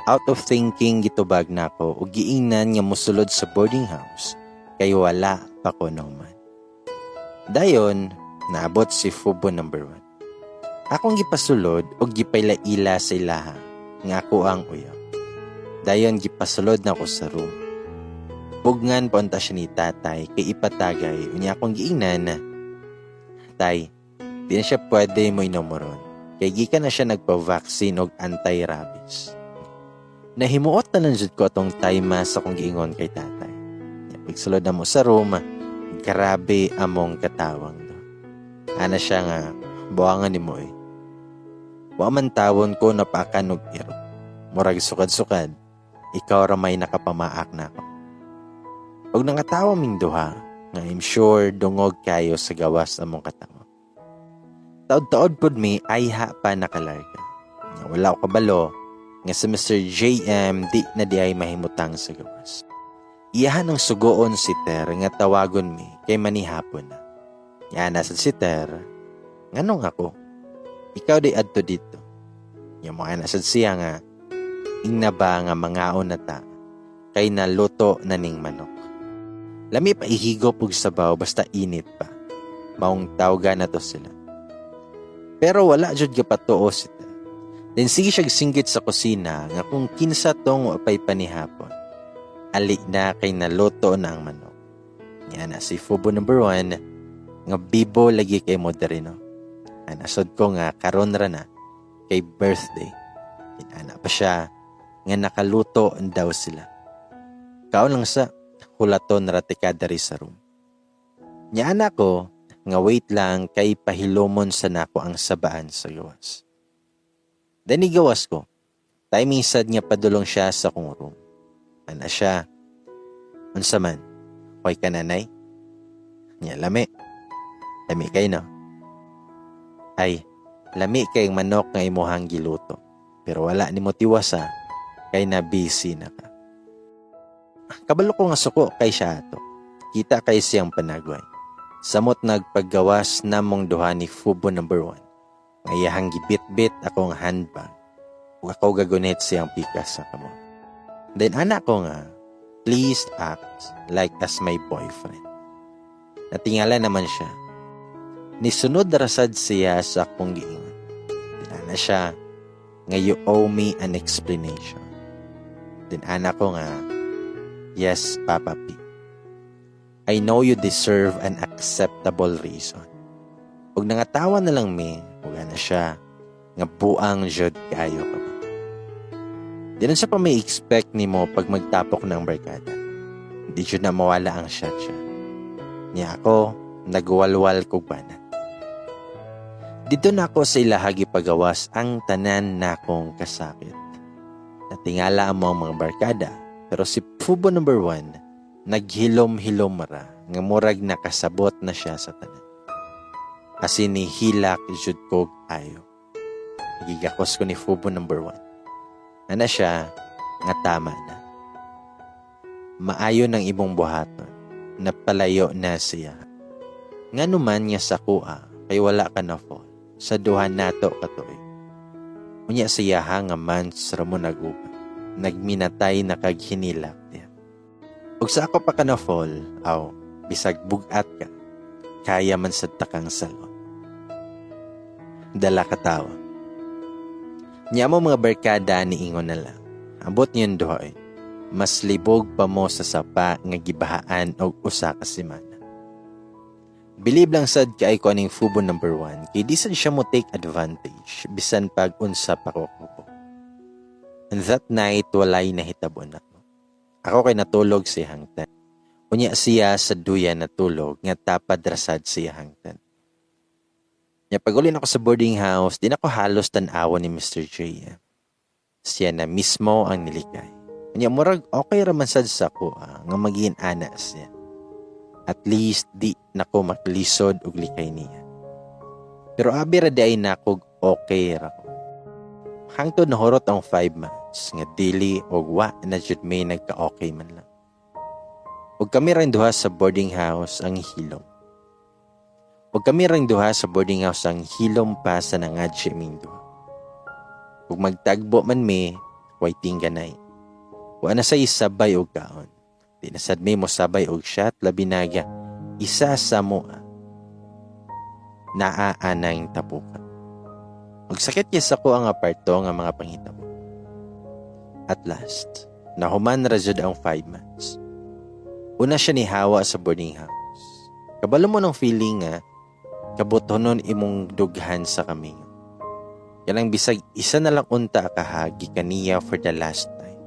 Out of thinking gitubag na ako ug giingnan nga musulod sa boarding house kay wala pa ko naman. Dayon, naabot si Fubo number 1. Akong gipasulod ug gipaylaila sa ilaha nga ako ang uyaw. Dayon gipasulod na ako sa room. Bugngan punta siya ni tatay kay ipatagay unya akong giingnan na Tay, di na siya pwede mo inomoron. Kay gikan na siya nagpa-vaccine og anti-rabies. Nahimuot na lang ko atong time sa kong giingon kay tatay. Pagsulod na mo sa room, grabe among katawang do. Ana siya nga, buwangan ni mo eh. Wa man tawon ko napakanog iro. Murag sukad-sukad, ikaw ra may nakapamaak na ako. Pag nangatawa ming duha, nga I'm sure dungog kayo sa gawas among katawa. Taod-taod pod mi ay ha pa nakalarga. Nga wala ko kabalo, nga sa Mr. JM di na di ay mahimutang sa gawas. Iyahan ang sugoon si Ter nga tawagon mi kay manihapon na. Yan nasa si Ter, nganong ako? Ikaw di adto dito. Yung mga nasad siya nga, ingna ba nga mangaon na ta, kay naluto na ning manok. Lami pa ihigop og sabaw basta init pa. Maong tawga na to sila. Pero wala jud gapatuo si Ter. Then sige siya singgit sa kusina nga kung kinsa tong wapay panihapon. Ali na kay naluto na ang manok. Nga na si Fubo number one, nga bibo lagi kay Moderino. Anasod ko nga karon ra na kay birthday. Inana pa siya nga nakaluto daw sila. Kao lang sa hulaton ratika dari sa room. Nya anak ko nga wait lang kay pahilomon sa nako ang sabaan sa gawas. Then igawas ko. Timing sad nga padulong siya sa kong room. Ana siya. Unsa man? Hoy ka nanay? Nya lami. Lami kay no? Ay, lami kay manok nga imuhang giluto. Pero wala ni mo tiwasa kay na busy na ka. Kabalo ko nga suko kay siya ato. Kita kay siyang panagway. Samot nagpaggawas namong duha ni Fubo number 1. Ngayahang gibit-bit akong handbag. Ug ako gagunit siyang pikas sa kamo. Then anak ko nga, please act like as my boyfriend. Natingala naman siya. Nisunod rasad siya sa akong giingon. Tinana siya, nga you owe me an explanation. Then anak ko nga, yes, Papa P. I know you deserve an acceptable reason. Huwag nangatawa na lang mi, huwag na siya, nga buang jud kayo ka ba. Di na siya pa may expect ni mo pag magtapok ng barkada. Hindi jud na mawala ang shot siya. Niya ako, nagwalwal ko banan. Dito na ako sa ilahagi pagawas ang tanan na akong kasakit. Natingala ang mga mga barkada, pero si Fubo number one, naghilom-hilom ra, nga murag nakasabot na siya sa tanan. Asin ni hilak jud ko ayo. Nagigakos ko ni Fubo number one. Ana siya, nga tama na. Maayo ng ibong buhaton, napalayo na siya. Nga numan nga sa kuha, kay wala ka na fall, sa duha nato katoy. Unya siya nga man sa mo naguba, nagminatay na kaghinilak niya. Ug sa ako pa ka na fall, aw, bisag bugat ka, kaya man sa takang salon. Dala ka tawa. Nya mo mga barkada ni ingon na lang. Abot niyon duhoy. Mas libog pa mo sa sapa nga gibahaan og usa ka semana. Believe lang sad kay ko aning fubo number one, kay di sad siya mo take advantage bisan pag unsa pa ko. And that night walay nahitabon ako. Ako kay natulog si hangtan. Unya siya sa duya natulog nga tapad rasad siya hangtan. Nya pagulin ako sa boarding house, di na ko halos tan-awa ni Mr. J. Eh. Siya na mismo ang nilikay. Nya murag okay raman sad sa ko ah, nga maging ana siya. At least di nako maklisod og likay niya. Pero abi ra ay nakog okay ra ko. Hangtod nahurot ang 5 months nga dili og wa na jud may nagka-okay man lang. Ug kami rin duha sa boarding house ang hilom. Ug kami ring duha sa boarding house ang hilom pa sa nangadsi aming duha. Ug magtagbo man mi, waiting ganay. Wa na sa isabay og kaon. Di na sad mi mo sabay og shot labi naga isa sa mo naaanang tapukan. Magsakit yes ako ang aparto nga mga panghitabo. At last, nahuman ra jud ang 5 months. Una siya ni Hawa sa boarding house. Kabalo mo ng feeling nga kabutonon imong dughan sa kami. Yalang bisag isa na lang unta kahagi kaniya for the last time.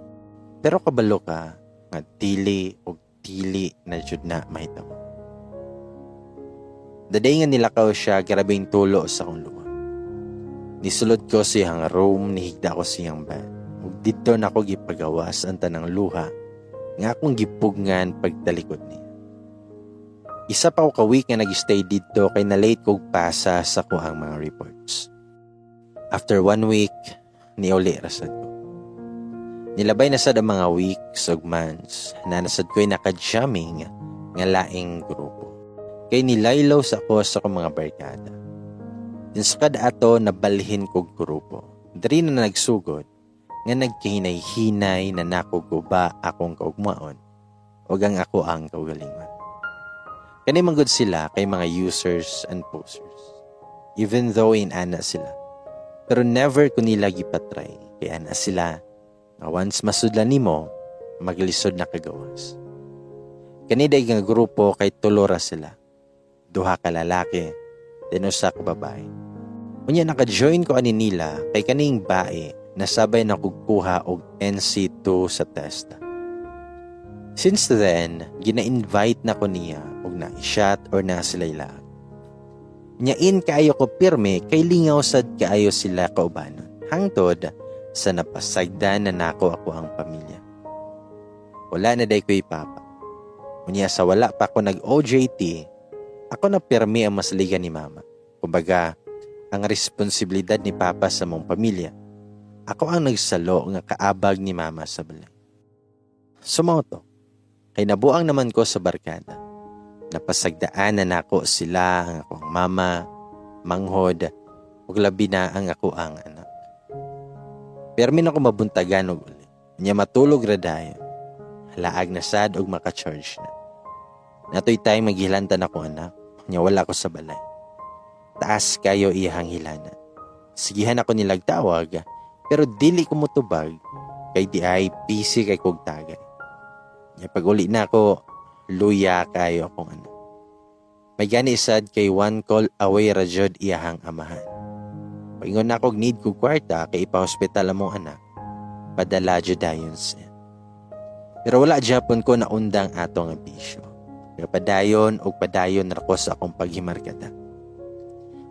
Pero kabalo ka nga dili o dili na jud na mahitabo. The day nga nilakaw siya, grabing tulo sa akong luwa. Nisulod ko siyang room, nihigda ko siyang bed. Ug dito na ako gipagawas ang tanang luha nga akong gipugngan pagtalikod niya. Isa pa ko ka-week nga nag-stay dito kay na-late kog pasa sa kuhang mga reports. After one week, niuli rasad ko. Nilabay na sad ang mga weeks ug months na nasad ko'y naka-jamming nga laing grupo. Kay nilaylaw sa ko sa kong mga barkada. Dinskad ato na balhin kog grupo. Dari na nagsugod nga nagkahinay-hinay na nakuguba akong kaugmaon o ang ako ang kaugalingon. Kani manggod sila kay mga users and posters. Even though in ana sila. Pero never ko nila gipatry kay ana sila nga once masudlan nimo maglisod na kagawas. Kani day nga grupo kay tulora sila. Duha ka lalaki, then usa ka babae. Unya naka-join ko ani nila kay kaning bae na sabay na kukuha og NC2 sa testa. Since then, gina-invite na ko niya og na shot or na silay lahat. Nyain kaayo ko pirme kay lingaw sad kaayo sila kaubanon. Hangtod sa napasagdan na nako ako ang pamilya. Wala na day ko ipapa. Unya sa wala pa ako nag-OJT, ako na pirme ang masligan ni mama. Kumbaga, ang responsibilidad ni papa sa mong pamilya. Ako ang nagsalo nga kaabag ni mama sa balay. Sumoto. Kay nabuang naman ko sa barkada. Napasagdaan na nako sila ang akong mama, manghod, ug labi na ang ako ang anak. Permin ako mabuntagan og uli. Nya matulog ra dayon. Laag na sad og maka-charge na. Natoy tay maghilantan ako anak. Nya wala ko sa balay. Taas kayo iyang hilana. Sigihan ako nilag tawag, pero dili ko mutubag kay di ay busy kay kog tagay. Nya pag uli na ako, luya kayo akong anak. May gani sad kay one call away ra jud iyahang amahan. Paingon na kog need ko kwarta kay ipa-hospital among anak. Padala jud dayon siya. Pero wala japon ko na undang atong bisyo. Pero padayon og padayon ra ko sa akong paghimarkada.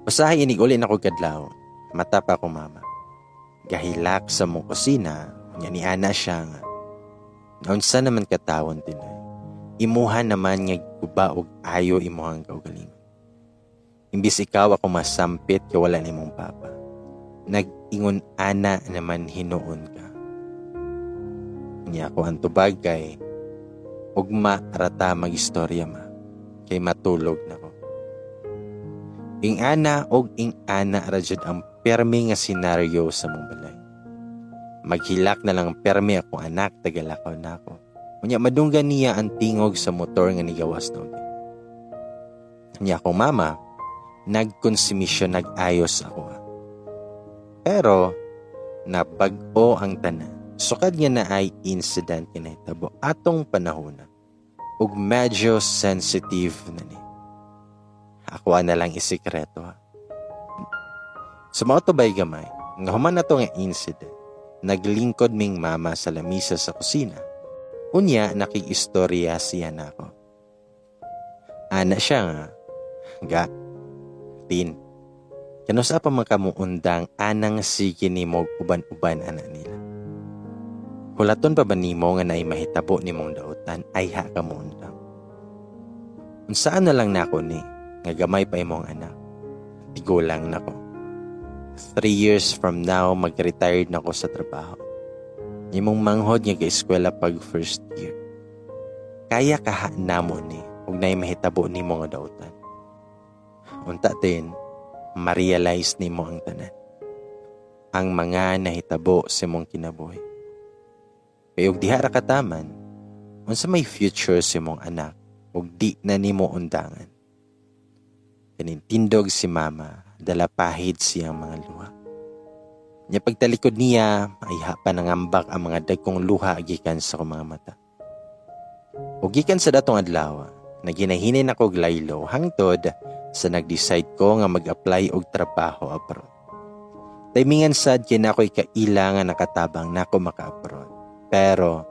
Usahay inig uli na ko kadlaw. Mata pa ko mama. Gahilak sa mong kusina, nya ni ana siya nga. Naunsa naman katawon tinay. Imuhan naman nga guba og ayo imuhang kaugalingon. Imbis ikaw ako masampit ka wala ni mong papa. Nag-ingon ana naman hinuon ka. Niya ako ang tubag kay ugma arata magistorya ma kay matulog na ko. Ing ana og ing ana rajud ang permi nga senaryo sa mong balay. Maghilak na lang permi ako anak tagalakaw na ako. Unya madunggan niya ang tingog sa motor nga nigawas ulit. Niya akong mama, nagkonsumisyon nag-ayos ako. Pero, nabag-o ang tanan. Sukad nga na ay incident kinahitabo atong panahon ug medyo sensitive na ni. Ako na lang isikreto ha. Mga bay gamay, nga human na to nga incident, naglingkod ming mama sa lamisa sa kusina. Unya, nakikistorya siya na ako. Ana siya nga, ga, tin. Kano sa pa makamuundang anang sige ni mo uban-uban ana nila. Hulaton pa ba nimo nga naay mahitabo nimong dautan ay ha ka muundang. Unsaan na lang nako ni, nga gamay pa imong anak. Tigulang nako. Three years from now, mag-retired na ko sa trabaho. Imong manghod nga eskwela pag first year. Kaya kaha namo ni, ug naay mahitabo nimo nga dautan. Unta din, ma-realize nimo ang tanan. Ang mga nahitabo sa mong kinabuhi. Kayog diha ra kataman, unsa may future sa mong anak, ug di na nimo undangan. Kanintindog si mama, dala pahid siyang mga luha. Nya pagtalikod niya, ay hapa nangambak ang mga dagkong luha gikan sa mga mata. O gikan sa datong adlaw, naginahinay na kog laylo hangtod sa nag-decide ko nga mag-apply og trabaho abroad. Timingan sad kay na ako'y kailangan nakatabang na ako maka-abroad. Pero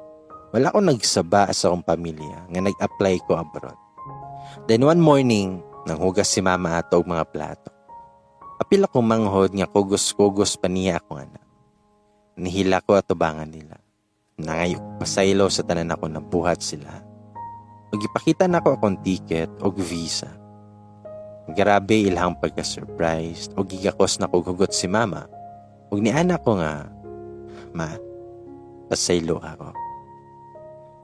wala ko nagsaba sa akong pamilya nga nag-apply ko abroad. Then one morning, nanghugas si mama ato og mga plato. Apil ako manghod nga kugos-kugos pa niya ako anak. Nihila ko atubangan nila. Nangayok pasaylo sa tanan ako na buhat sila. Magipakita na ako akong ticket o visa. Grabe ilhang pagka-surprised o gigakos na kugugot si mama. Ug ni anak ko nga, Ma, pasaylo ako.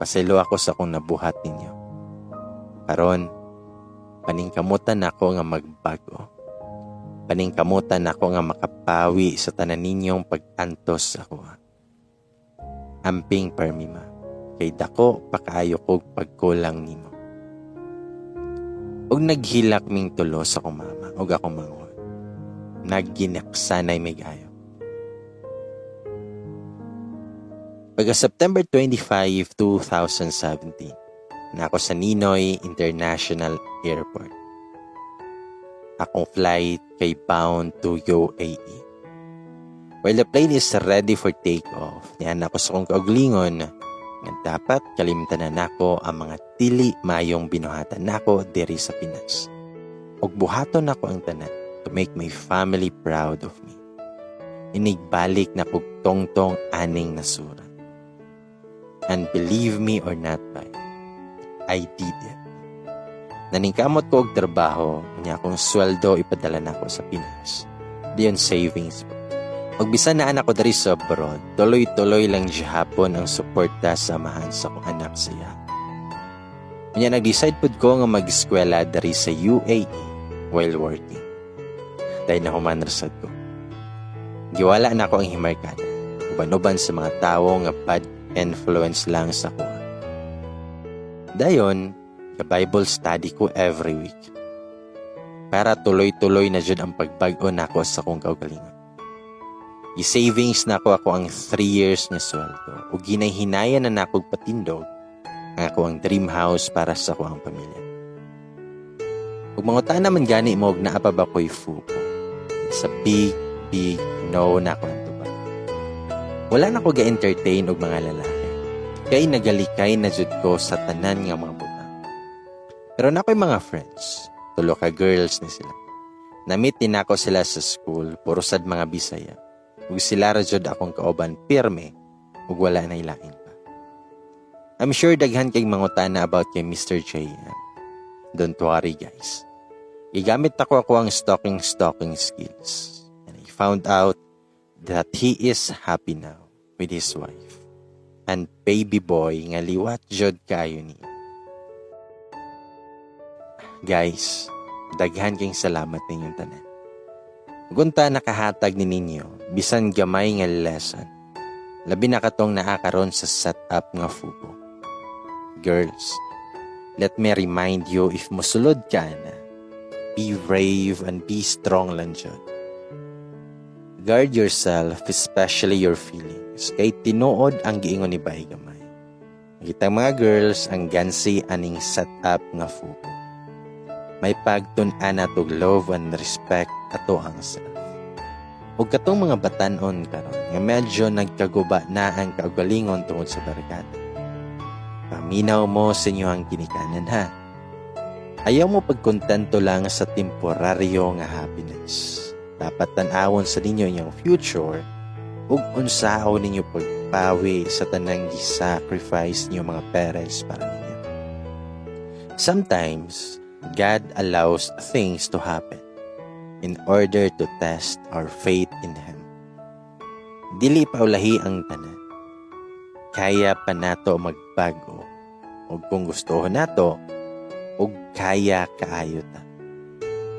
Pasaylo ako sa akong nabuhat ninyo. Karon, paningkamutan ako nga magbago paningkamutan ako nga makapawi sa tanan ninyong pag-antos ako. Amping permima, kay dako pakaayo kog pagkulang nimo. Og naghilak ming tulo sa akong mama og akong manghod. Nagginaksanay mig ayo. Pagka September 25, 2017, na ako sa Ninoy International Airport akong flight kay bound to UAE. While the plane is ready for takeoff, niyan ako sa kong kauglingon nga dapat kalimtan na nako ang mga tili mayong binuhatan nako diri sa Pinas. Og buhaton nako ang tanan to make my family proud of me. Inigbalik na kog tongtong aning nasura. And believe me or not, by, I did it. Naningkamot ko og trabaho, niya akong sweldo ipadala na ako sa Pinas. Diyon savings po. Magbisa na anak ko dari sa abroad, tuloy-tuloy lang siya hapon ang suporta samahan sa kong anak siya. Kanya nag-decide po ko nga mag-eskwela dari sa UAE while working. Dahil na humanrasad ko. Giwala na ako ang himarkada. Uban-uban sa mga tao nga bad influence lang sa kuha. Dayon, Ka Bible study ko every week. Para tuloy-tuloy na dyan ang pagbago nako sa kong kaugalingon. I-savings na ako ako ang 3 years nga sweldo o ginahinayan na nako patindog nga ako ang dream house para sa akong pamilya. Kung mga naman gani mo na apa ba ko'y fuko. It's a big, big no na ako ang tubag. Wala na ko ga-entertain og mga lalaki. Kay nagalikay na jud ko sa tanan nga mga pero na ako'y mga friends. Tulo ka girls ni sila. Namit din ako sila sa school, puro sad mga bisaya. Ug sila ra jud akong kauban pirme ug wala na ilain pa. I'm sure daghan kay mangutana about kay Mr. J. Don't worry guys. Igamit ako ako ang stalking-stalking skills. And I found out that he is happy now with his wife. And baby boy nga liwat jod kayo niya. Guys, daghan king salamat ninyong tanan. Gunta nakahatag ni ninyo, bisan gamay nga lesson. Labi na katong naakaron sa setup nga fubo. Girls, let me remind you if musulod ka na, be brave and be strong lang dyan. Guard yourself, especially your feelings, kay tinuod ang giingon ni Bay Gamay. Kita mga girls ang gansi aning setup nga fubo may pagtun-an atog love and respect ato ang self. Ug katong mga batanon karon nga medyo nagkaguba na ang kaugalingon tungod sa barkada. Paminaw mo sa inyo ang ginikanan ha. Ayaw mo pagkontento lang sa temporaryo nga happiness. Dapat tanawon sa ninyo inyong future ug unsaon ninyo pagpawi sa tanang sacrifice niyo mga parents para ninyo. Sometimes, God allows things to happen in order to test our faith in Him. Dili paulahi ang tanan. Kaya pa nato magbago o kung gusto nato o kaya kaayo ta.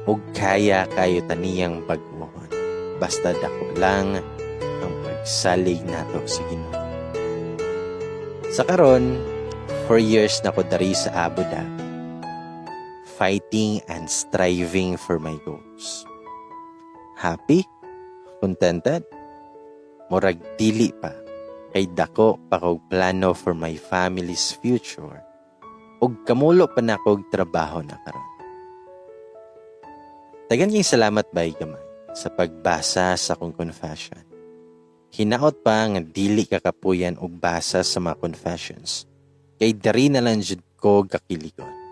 O kaya kayo taniyang baguhon. Basta dako lang ang pagsalig nato sa Ginoo. Sa karon, for years na ko dari sa Abu Dhabi fighting and striving for my goals. Happy? Contented? Murag dili pa. Kay dako pa plano for my family's future. Ug kamulo pa na kog trabaho na karon. Tagan kayong salamat bay gamay sa pagbasa sa akong confession. Hinaot pa nga dili ka kapuyan og basa sa mga confessions. Kay dari na lang jud ko kakiligon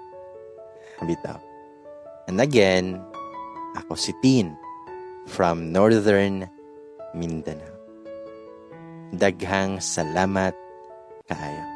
bitaw. And again, ako si Tin from Northern Mindanao. Daghang salamat kaayo.